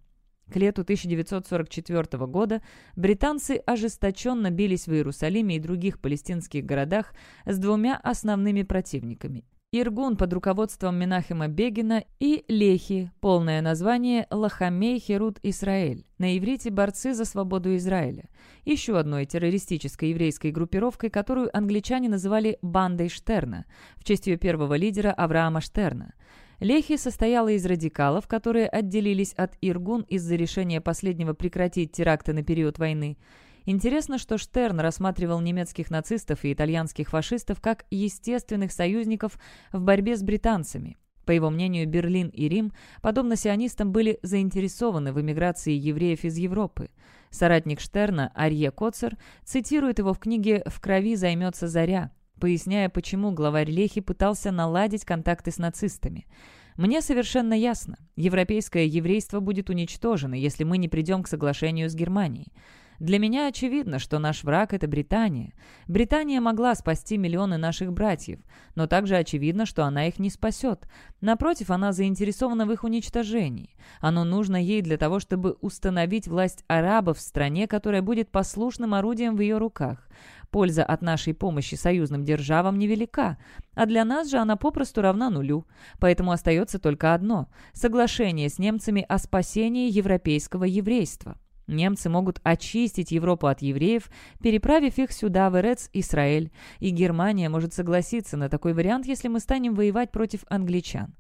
К лету 1944 года британцы ожесточенно бились в Иерусалиме и других палестинских городах с двумя основными противниками Иргун под руководством Менахема Бегина и Лехи, полное название Лахамей Херут Исраэль, на иврите «Борцы за свободу Израиля», еще одной террористической еврейской группировкой, которую англичане называли «Бандой Штерна», в честь ее первого лидера Авраама Штерна. Лехи состояла из радикалов, которые отделились от Иргун из-за решения последнего прекратить теракты на период войны. Интересно, что Штерн рассматривал немецких нацистов и итальянских фашистов как естественных союзников в борьбе с британцами. По его мнению, Берлин и Рим, подобно сионистам, были заинтересованы в эмиграции евреев из Европы. Соратник Штерна, Арье Коцер, цитирует его в книге «В крови займется заря», поясняя, почему главарь Лехи пытался наладить контакты с нацистами. «Мне совершенно ясно, европейское еврейство будет уничтожено, если мы не придем к соглашению с Германией. Для меня очевидно, что наш враг – это Британия. Британия могла спасти миллионы наших братьев, но также очевидно, что она их не спасет. Напротив, она заинтересована в их уничтожении. Оно нужно ей для того, чтобы установить власть арабов в стране, которая будет послушным орудием в ее руках. Польза от нашей помощи союзным державам невелика, а для нас же она попросту равна нулю. Поэтому остается только одно – соглашение с немцами о спасении европейского еврейства. Немцы могут очистить Европу от евреев, переправив их сюда, в Эрец, Израиль, и Германия может согласиться на такой вариант, если мы станем воевать против англичан.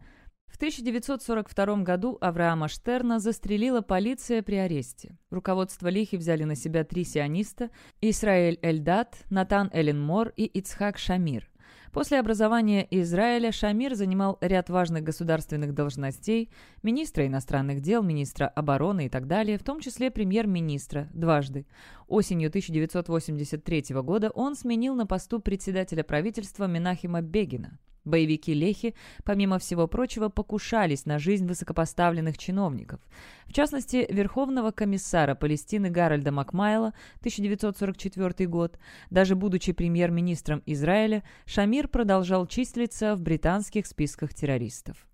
В 1942 году Авраама Штерна застрелила полиция при аресте. Руководство Лихи взяли на себя три сиониста – Исраэль Эльдат, Натан Эленмор и Ицхак Шамир. После образования Израиля Шамир занимал ряд важных государственных должностей, министра иностранных дел, министра обороны и так далее, в том числе премьер-министра, дважды. Осенью 1983 года он сменил на посту председателя правительства Менахима Бегина. Боевики Лехи, помимо всего прочего, покушались на жизнь высокопоставленных чиновников. В частности, Верховного комиссара Палестины Гарольда Макмайла, 1944 год. Даже будучи премьер-министром Израиля, Шамир продолжал числиться в британских списках террористов.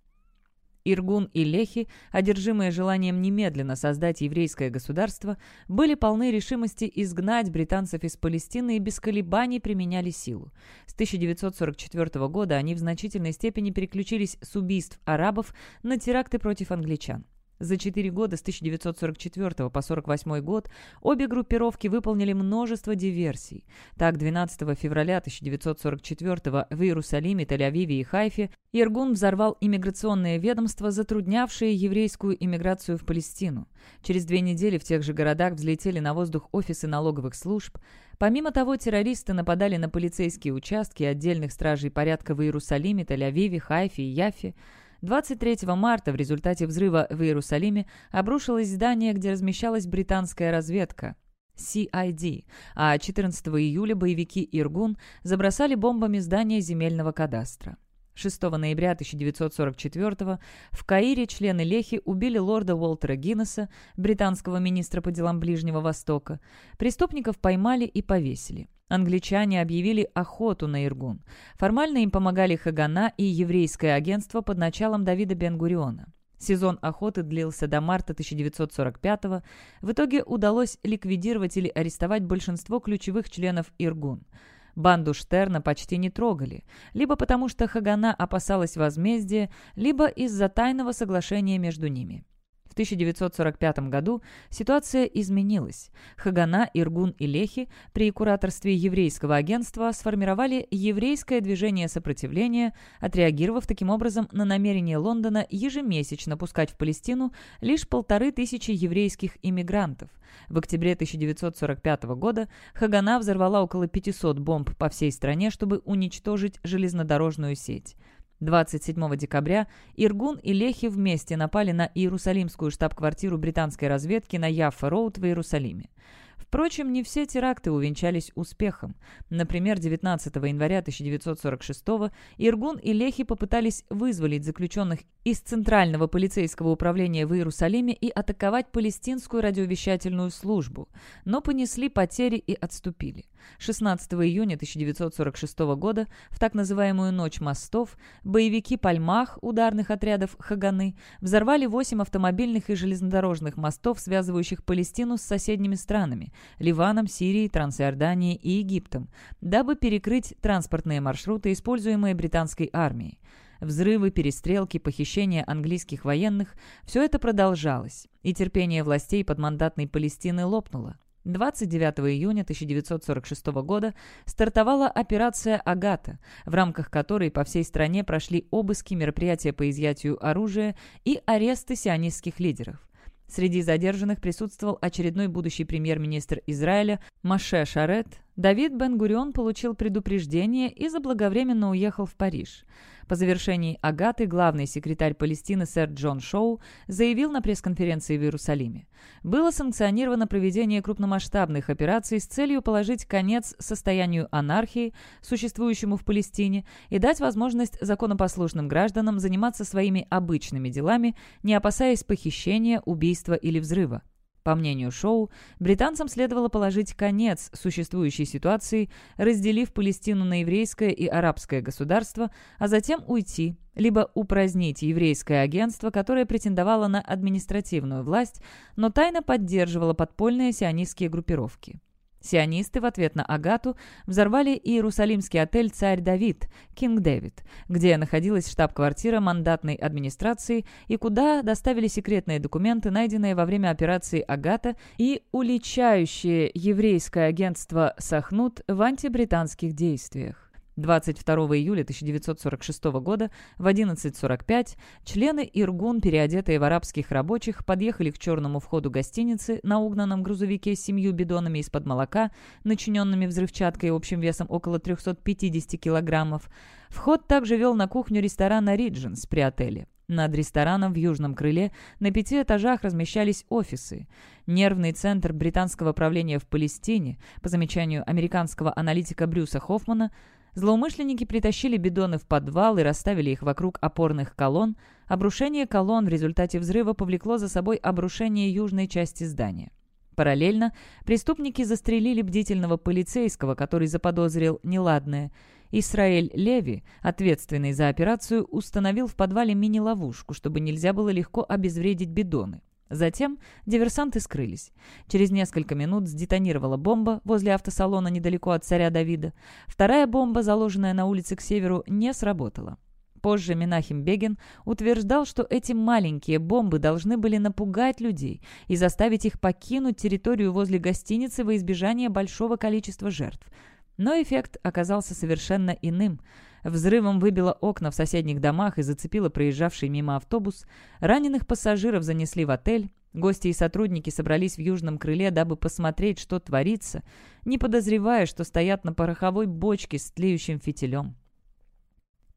Иргун и Лехи, одержимые желанием немедленно создать еврейское государство, были полны решимости изгнать британцев из Палестины и без колебаний применяли силу. С 1944 года они в значительной степени переключились с убийств арабов на теракты против англичан. За четыре года с 1944 по 1948 год обе группировки выполнили множество диверсий. Так, 12 февраля 1944 в Иерусалиме, Тель-Авиве и Хайфе Иргун взорвал иммиграционные ведомства, затруднявшие еврейскую иммиграцию в Палестину. Через две недели в тех же городах взлетели на воздух офисы налоговых служб. Помимо того, террористы нападали на полицейские участки отдельных стражей порядка в Иерусалиме, Тель-Авиве, Хайфе и Яфе. 23 марта в результате взрыва в Иерусалиме обрушилось здание, где размещалась британская разведка. CID, а 14 июля боевики Иргун забросали бомбами здание земельного кадастра. 6 ноября 1944 в Каире члены Лехи убили лорда Уолтера Гиннесса, британского министра по делам Ближнего Востока. Преступников поймали и повесили. Англичане объявили охоту на Иргун. Формально им помогали Хагана и еврейское агентство под началом Давида Бен-Гуриона. Сезон охоты длился до марта 1945 -го. В итоге удалось ликвидировать или арестовать большинство ключевых членов Иргун. Банду Штерна почти не трогали, либо потому что Хагана опасалась возмездия, либо из-за тайного соглашения между ними. В 1945 году ситуация изменилась. Хагана, Иргун и Лехи при кураторстве еврейского агентства сформировали еврейское движение сопротивления, отреагировав таким образом на намерение Лондона ежемесячно пускать в Палестину лишь полторы тысячи еврейских иммигрантов. В октябре 1945 года Хагана взорвала около 500 бомб по всей стране, чтобы уничтожить железнодорожную сеть. 27 декабря Иргун и Лехи вместе напали на Иерусалимскую штаб-квартиру британской разведки на Яффа-Роуд в Иерусалиме. Впрочем, не все теракты увенчались успехом. Например, 19 января 1946 Иргун и Лехи попытались вызволить заключенных из Центрального полицейского управления в Иерусалиме и атаковать палестинскую радиовещательную службу, но понесли потери и отступили. 16 июня 1946 года, в так называемую «Ночь мостов», боевики Пальмах, ударных отрядов Хаганы, взорвали 8 автомобильных и железнодорожных мостов, связывающих Палестину с соседними странами – Ливаном, Сирией, Трансиорданией и Египтом, дабы перекрыть транспортные маршруты, используемые британской армией. Взрывы, перестрелки, похищения английских военных – все это продолжалось, и терпение властей подмандатной Палестины лопнуло. 29 июня 1946 года стартовала операция «Агата», в рамках которой по всей стране прошли обыски, мероприятия по изъятию оружия и аресты сионистских лидеров. Среди задержанных присутствовал очередной будущий премьер-министр Израиля Маше Шарет. Давид Бен-Гурион получил предупреждение и заблаговременно уехал в Париж. По завершении Агаты главный секретарь Палестины сэр Джон Шоу заявил на пресс-конференции в Иерусалиме. Было санкционировано проведение крупномасштабных операций с целью положить конец состоянию анархии, существующему в Палестине, и дать возможность законопослушным гражданам заниматься своими обычными делами, не опасаясь похищения, убийства или взрыва. По мнению Шоу, британцам следовало положить конец существующей ситуации, разделив Палестину на еврейское и арабское государство, а затем уйти, либо упразднить еврейское агентство, которое претендовало на административную власть, но тайно поддерживало подпольные сионистские группировки. Сионисты в ответ на Агату взорвали иерусалимский отель «Царь Давид» Кинг Дэвид, где находилась штаб-квартира мандатной администрации и куда доставили секретные документы, найденные во время операции «Агата» и уличающие еврейское агентство «Сахнут» в антибританских действиях. 22 июля 1946 года в 11.45 члены Иргун, переодетые в арабских рабочих, подъехали к черному входу гостиницы на угнанном грузовике с семью бидонами из-под молока, начиненными взрывчаткой общим весом около 350 килограммов. Вход также вел на кухню ресторана «Ридженс» при отеле. Над рестораном в южном крыле на пяти этажах размещались офисы. Нервный центр британского правления в Палестине, по замечанию американского аналитика Брюса Хоффмана, Злоумышленники притащили бидоны в подвал и расставили их вокруг опорных колонн. Обрушение колонн в результате взрыва повлекло за собой обрушение южной части здания. Параллельно преступники застрелили бдительного полицейского, который заподозрил неладное. Исраэль Леви, ответственный за операцию, установил в подвале мини-ловушку, чтобы нельзя было легко обезвредить бидоны. Затем диверсанты скрылись. Через несколько минут сдетонировала бомба возле автосалона недалеко от царя Давида. Вторая бомба, заложенная на улице к северу, не сработала. Позже Минахим Бегин утверждал, что эти маленькие бомбы должны были напугать людей и заставить их покинуть территорию возле гостиницы во избежание большого количества жертв. Но эффект оказался совершенно иным – Взрывом выбило окна в соседних домах и зацепило проезжавший мимо автобус. Раненых пассажиров занесли в отель. Гости и сотрудники собрались в южном крыле, дабы посмотреть, что творится, не подозревая, что стоят на пороховой бочке с тлеющим фитилем.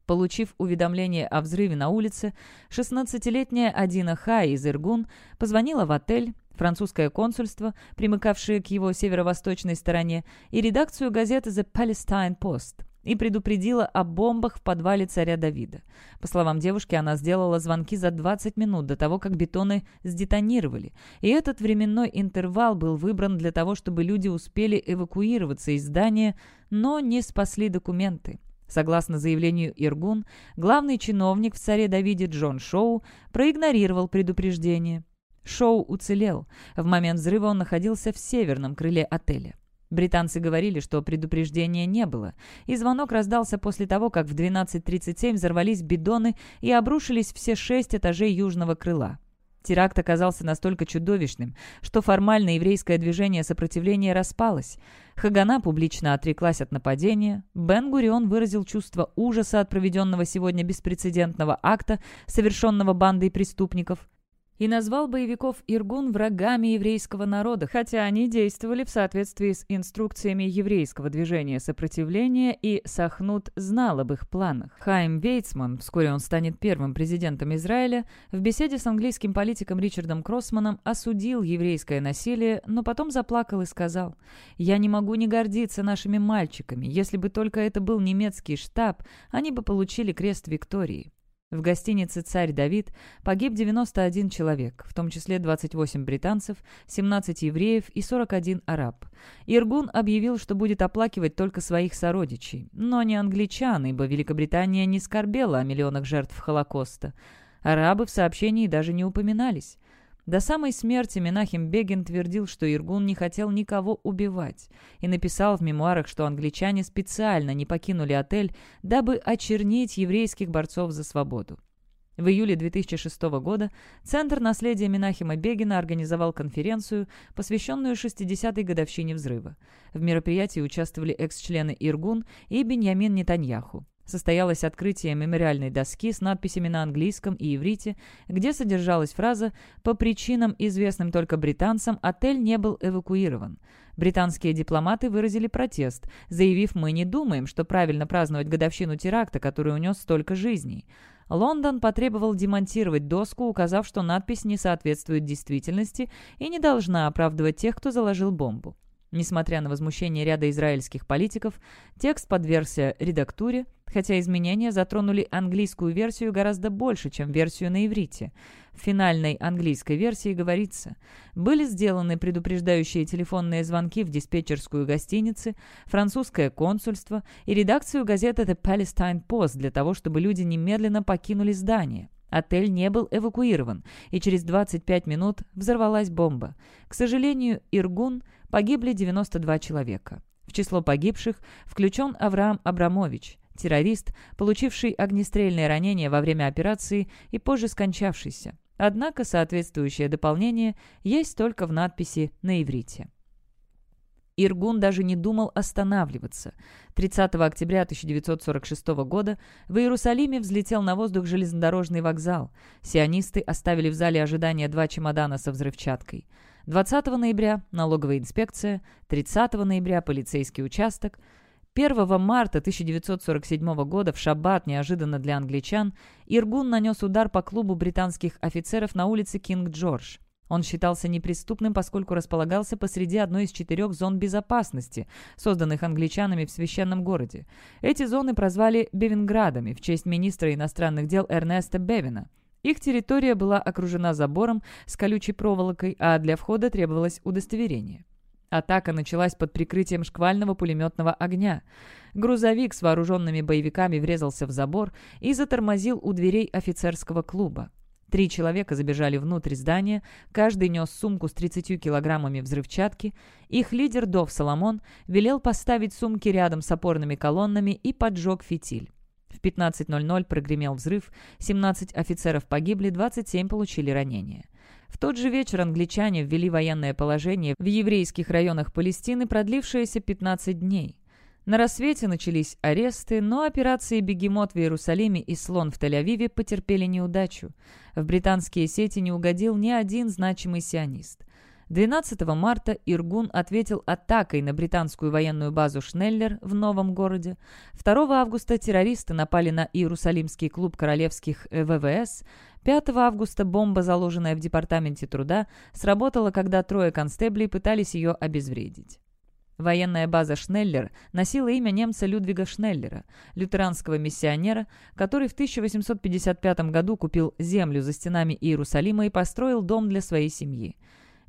Получив уведомление о взрыве на улице, 16-летняя Адина Хай из Иргун позвонила в отель, французское консульство, примыкавшее к его северо-восточной стороне, и редакцию газеты The Palestine Post и предупредила о бомбах в подвале царя Давида. По словам девушки, она сделала звонки за 20 минут до того, как бетоны сдетонировали, и этот временной интервал был выбран для того, чтобы люди успели эвакуироваться из здания, но не спасли документы. Согласно заявлению Иргун, главный чиновник в царе Давиде Джон Шоу проигнорировал предупреждение. Шоу уцелел. В момент взрыва он находился в северном крыле отеля. Британцы говорили, что предупреждения не было, и звонок раздался после того, как в 12.37 взорвались бидоны и обрушились все шесть этажей южного крыла. Теракт оказался настолько чудовищным, что формально еврейское движение сопротивления распалось. Хагана публично отреклась от нападения, Бен-Гурион выразил чувство ужаса от проведенного сегодня беспрецедентного акта, совершенного бандой преступников, и назвал боевиков Иргун врагами еврейского народа, хотя они действовали в соответствии с инструкциями еврейского движения сопротивления и Сахнут знал об их планах. Хайм Вейцман, вскоре он станет первым президентом Израиля, в беседе с английским политиком Ричардом Кроссманом осудил еврейское насилие, но потом заплакал и сказал «Я не могу не гордиться нашими мальчиками. Если бы только это был немецкий штаб, они бы получили крест Виктории». В гостинице «Царь Давид» погиб 91 человек, в том числе 28 британцев, 17 евреев и 41 араб. Иргун объявил, что будет оплакивать только своих сородичей, но не англичан, ибо Великобритания не скорбела о миллионах жертв Холокоста. Арабы в сообщении даже не упоминались. До самой смерти Менахим Бегин твердил, что Иргун не хотел никого убивать, и написал в мемуарах, что англичане специально не покинули отель, дабы очернить еврейских борцов за свободу. В июле 2006 года Центр наследия Менахима Бегина организовал конференцию, посвященную 60-й годовщине взрыва. В мероприятии участвовали экс-члены Иргун и Беньямин Нетаньяху состоялось открытие мемориальной доски с надписями на английском и иврите, где содержалась фраза «По причинам, известным только британцам, отель не был эвакуирован». Британские дипломаты выразили протест, заявив «Мы не думаем, что правильно праздновать годовщину теракта, который унес столько жизней». Лондон потребовал демонтировать доску, указав, что надпись не соответствует действительности и не должна оправдывать тех, кто заложил бомбу. Несмотря на возмущение ряда израильских политиков, текст подвергся редактуре, хотя изменения затронули английскую версию гораздо больше, чем версию на иврите. В финальной английской версии говорится, были сделаны предупреждающие телефонные звонки в диспетчерскую гостиницы, французское консульство и редакцию газеты The Palestine Post для того, чтобы люди немедленно покинули здание. Отель не был эвакуирован, и через 25 минут взорвалась бомба. К сожалению, Иргун погибли 92 человека. В число погибших включен Авраам Абрамович, террорист, получивший огнестрельное ранение во время операции и позже скончавшийся. Однако соответствующее дополнение есть только в надписи на иврите. Иргун даже не думал останавливаться. 30 октября 1946 года в Иерусалиме взлетел на воздух железнодорожный вокзал. Сионисты оставили в зале ожидания два чемодана со взрывчаткой. 20 ноября – налоговая инспекция, 30 ноября – полицейский участок. 1 марта 1947 года в шаббат, неожиданно для англичан, Иргун нанес удар по клубу британских офицеров на улице Кинг-Джордж. Он считался неприступным, поскольку располагался посреди одной из четырех зон безопасности, созданных англичанами в священном городе. Эти зоны прозвали Бевинградами в честь министра иностранных дел Эрнеста Бевина. Их территория была окружена забором с колючей проволокой, а для входа требовалось удостоверение. Атака началась под прикрытием шквального пулеметного огня. Грузовик с вооруженными боевиками врезался в забор и затормозил у дверей офицерского клуба. Три человека забежали внутрь здания, каждый нес сумку с 30 килограммами взрывчатки. Их лидер Дов Соломон велел поставить сумки рядом с опорными колоннами и поджег фитиль. В 15.00 прогремел взрыв, 17 офицеров погибли, 27 получили ранения. В тот же вечер англичане ввели военное положение в еврейских районах Палестины, продлившееся 15 дней. На рассвете начались аресты, но операции «Бегемот» в Иерусалиме и «Слон» в Тель-Авиве потерпели неудачу. В британские сети не угодил ни один значимый сионист. 12 марта Иргун ответил атакой на британскую военную базу Шнеллер в Новом городе. 2 августа террористы напали на Иерусалимский клуб королевских ВВС. 5 августа бомба, заложенная в Департаменте труда, сработала, когда трое констеблей пытались ее обезвредить. Военная база Шнеллер носила имя немца Людвига Шнеллера, лютеранского миссионера, который в 1855 году купил землю за стенами Иерусалима и построил дом для своей семьи.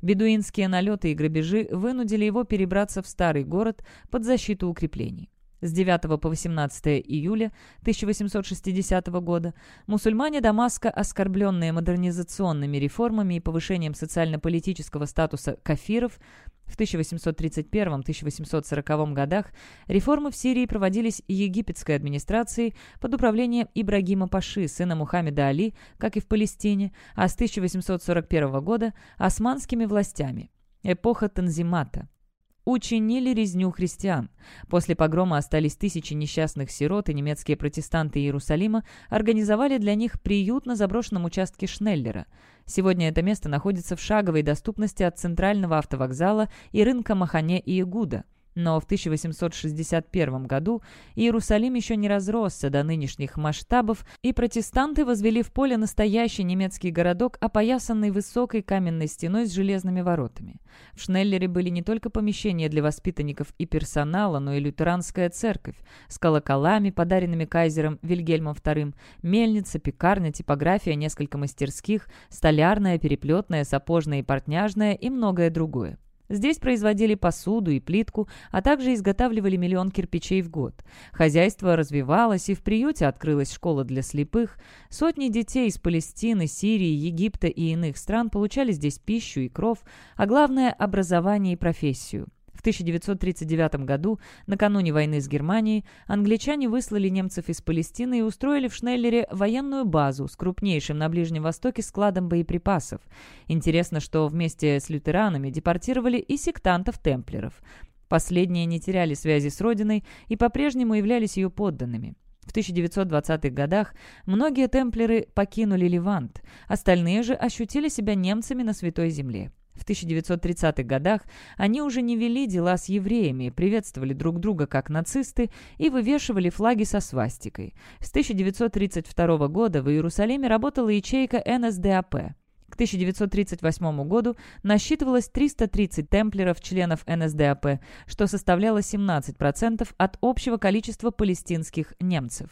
Бедуинские налеты и грабежи вынудили его перебраться в старый город под защиту укреплений. С 9 по 18 июля 1860 года мусульмане Дамаска, оскорбленные модернизационными реформами и повышением социально-политического статуса кафиров, в 1831-1840 годах реформы в Сирии проводились египетской администрацией под управлением Ибрагима Паши, сына Мухаммеда Али, как и в Палестине, а с 1841 года – османскими властями. Эпоха Танзимата учинили резню христиан. После погрома остались тысячи несчастных сирот, и немецкие протестанты Иерусалима организовали для них приют на заброшенном участке Шнеллера. Сегодня это место находится в шаговой доступности от центрального автовокзала и рынка Махане и Игуда – но в 1861 году Иерусалим еще не разросся до нынешних масштабов, и протестанты возвели в поле настоящий немецкий городок, опоясанный высокой каменной стеной с железными воротами. В Шнеллере были не только помещения для воспитанников и персонала, но и лютеранская церковь с колоколами, подаренными кайзером Вильгельмом II, мельница, пекарня, типография, несколько мастерских, столярная, переплетная, сапожная и портняжная и многое другое. Здесь производили посуду и плитку, а также изготавливали миллион кирпичей в год. Хозяйство развивалось, и в приюте открылась школа для слепых. Сотни детей из Палестины, Сирии, Египта и иных стран получали здесь пищу и кров, а главное – образование и профессию. В 1939 году, накануне войны с Германией, англичане выслали немцев из Палестины и устроили в Шнеллере военную базу с крупнейшим на Ближнем Востоке складом боеприпасов. Интересно, что вместе с лютеранами депортировали и сектантов-темплеров. Последние не теряли связи с родиной и по-прежнему являлись ее подданными. В 1920-х годах многие темплеры покинули Ливант, остальные же ощутили себя немцами на Святой Земле. В 1930-х годах они уже не вели дела с евреями, приветствовали друг друга как нацисты и вывешивали флаги со свастикой. С 1932 года в Иерусалиме работала ячейка НСДАП. К 1938 году насчитывалось 330 темплеров членов НСДАП, что составляло 17% от общего количества палестинских немцев.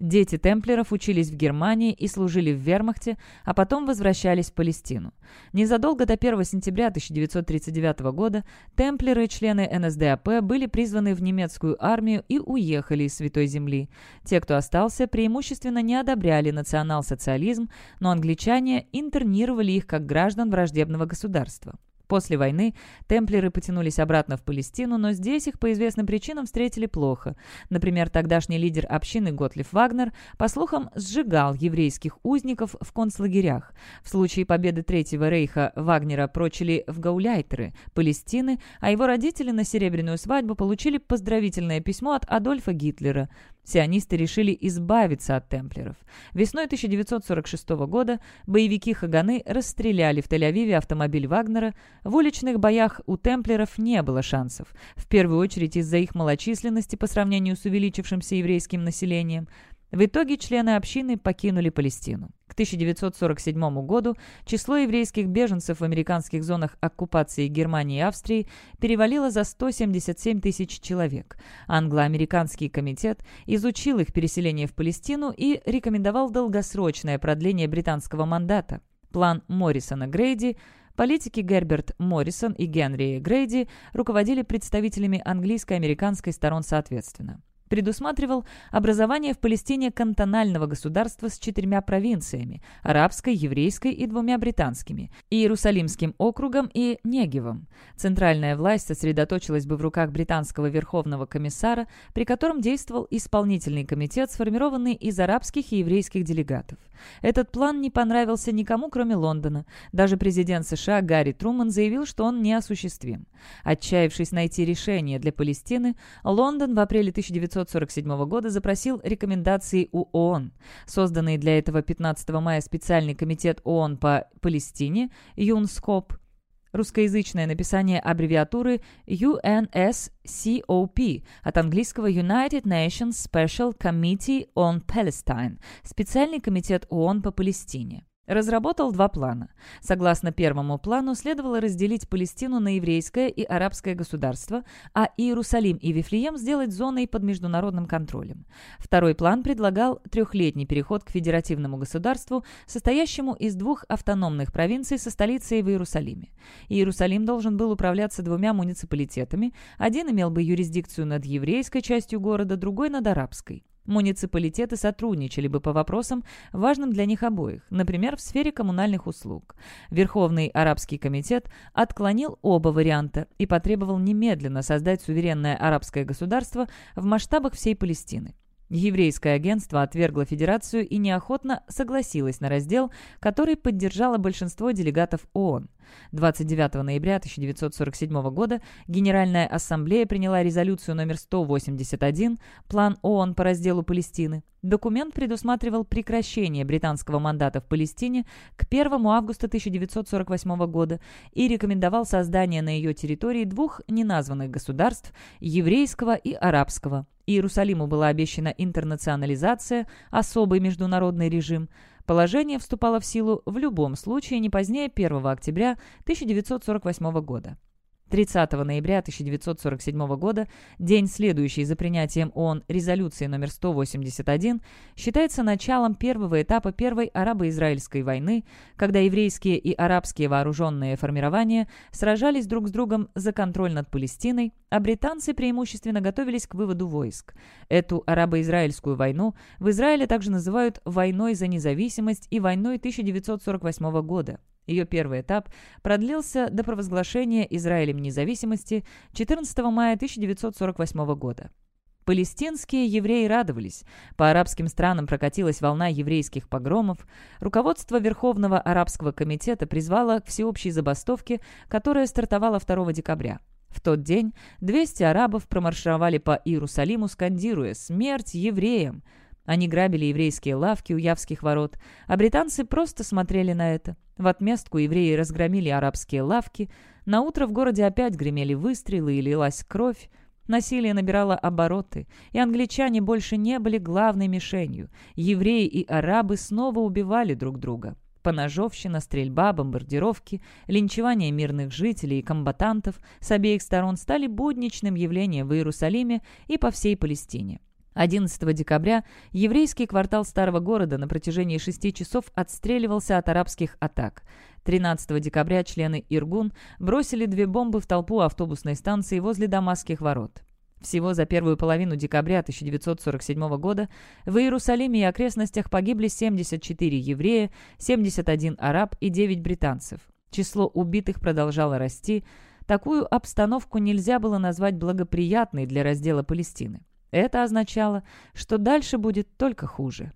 Дети темплеров учились в Германии и служили в вермахте, а потом возвращались в Палестину. Незадолго до 1 сентября 1939 года темплеры, члены НСДАП, были призваны в немецкую армию и уехали из Святой Земли. Те, кто остался, преимущественно не одобряли национал-социализм, но англичане интернировали их как граждан враждебного государства. После войны темплеры потянулись обратно в Палестину, но здесь их по известным причинам встретили плохо. Например, тогдашний лидер общины Готлиф Вагнер, по слухам, сжигал еврейских узников в концлагерях. В случае победы Третьего рейха Вагнера прочили в Гауляйтеры, Палестины, а его родители на серебряную свадьбу получили поздравительное письмо от Адольфа Гитлера – сионисты решили избавиться от темплеров. Весной 1946 года боевики Хаганы расстреляли в Тель-Авиве автомобиль Вагнера. В уличных боях у темплеров не было шансов, в первую очередь из-за их малочисленности по сравнению с увеличившимся еврейским населением. В итоге члены общины покинули Палестину. К 1947 году число еврейских беженцев в американских зонах оккупации Германии и Австрии перевалило за 177 тысяч человек. Англо-американский комитет изучил их переселение в Палестину и рекомендовал долгосрочное продление британского мандата. План Моррисона-Грейди Политики Герберт Моррисон и Генри Грейди руководили представителями английской и американской сторон соответственно предусматривал образование в Палестине кантонального государства с четырьмя провинциями – арабской, еврейской и двумя британскими, Иерусалимским округом и Негевом. Центральная власть сосредоточилась бы в руках британского верховного комиссара, при котором действовал исполнительный комитет, сформированный из арабских и еврейских делегатов. Этот план не понравился никому, кроме Лондона. Даже президент США Гарри Труман заявил, что он неосуществим. Отчаявшись найти решение для Палестины, Лондон в апреле 1947 года запросил рекомендации у ООН. Созданный для этого 15 мая специальный комитет ООН по Палестине ЮНСКОП Русскоязычное написание аббревиатуры UNSCOP от английского United Nations Special Committee on Palestine – специальный комитет ООН по Палестине разработал два плана. Согласно первому плану, следовало разделить Палестину на еврейское и арабское государство, а Иерусалим и Вифлеем сделать зоной под международным контролем. Второй план предлагал трехлетний переход к федеративному государству, состоящему из двух автономных провинций со столицей в Иерусалиме. Иерусалим должен был управляться двумя муниципалитетами, один имел бы юрисдикцию над еврейской частью города, другой над арабской. Муниципалитеты сотрудничали бы по вопросам, важным для них обоих, например, в сфере коммунальных услуг. Верховный арабский комитет отклонил оба варианта и потребовал немедленно создать суверенное арабское государство в масштабах всей Палестины. Еврейское агентство отвергло Федерацию и неохотно согласилось на раздел, который поддержало большинство делегатов ООН. 29 ноября 1947 года Генеральная ассамблея приняла резолюцию номер 181 «План ООН по разделу Палестины». Документ предусматривал прекращение британского мандата в Палестине к 1 августа 1948 года и рекомендовал создание на ее территории двух неназванных государств – еврейского и арабского. Иерусалиму была обещана интернационализация, особый международный режим. Положение вступало в силу в любом случае не позднее 1 октября 1948 года. 30 ноября 1947 года, день, следующий за принятием ООН резолюции номер 181, считается началом первого этапа Первой арабо-израильской войны, когда еврейские и арабские вооруженные формирования сражались друг с другом за контроль над Палестиной, а британцы преимущественно готовились к выводу войск. Эту арабо-израильскую войну в Израиле также называют «войной за независимость» и «войной 1948 года». Ее первый этап продлился до провозглашения Израилем независимости 14 мая 1948 года. Палестинские евреи радовались. По арабским странам прокатилась волна еврейских погромов. Руководство Верховного арабского комитета призвало к всеобщей забастовке, которая стартовала 2 декабря. В тот день 200 арабов промаршировали по Иерусалиму, скандируя «Смерть евреям!». Они грабили еврейские лавки у Явских ворот, а британцы просто смотрели на это. В отместку евреи разгромили арабские лавки, на утро в городе опять гремели выстрелы и лилась кровь. Насилие набирало обороты, и англичане больше не были главной мишенью. Евреи и арабы снова убивали друг друга. Поножовщина, стрельба, бомбардировки, линчевание мирных жителей и комбатантов с обеих сторон стали будничным явлением в Иерусалиме и по всей Палестине. 11 декабря еврейский квартал Старого города на протяжении шести часов отстреливался от арабских атак. 13 декабря члены Иргун бросили две бомбы в толпу автобусной станции возле Дамасских ворот. Всего за первую половину декабря 1947 года в Иерусалиме и окрестностях погибли 74 еврея, 71 араб и 9 британцев. Число убитых продолжало расти. Такую обстановку нельзя было назвать благоприятной для раздела Палестины. Это означало, что дальше будет только хуже.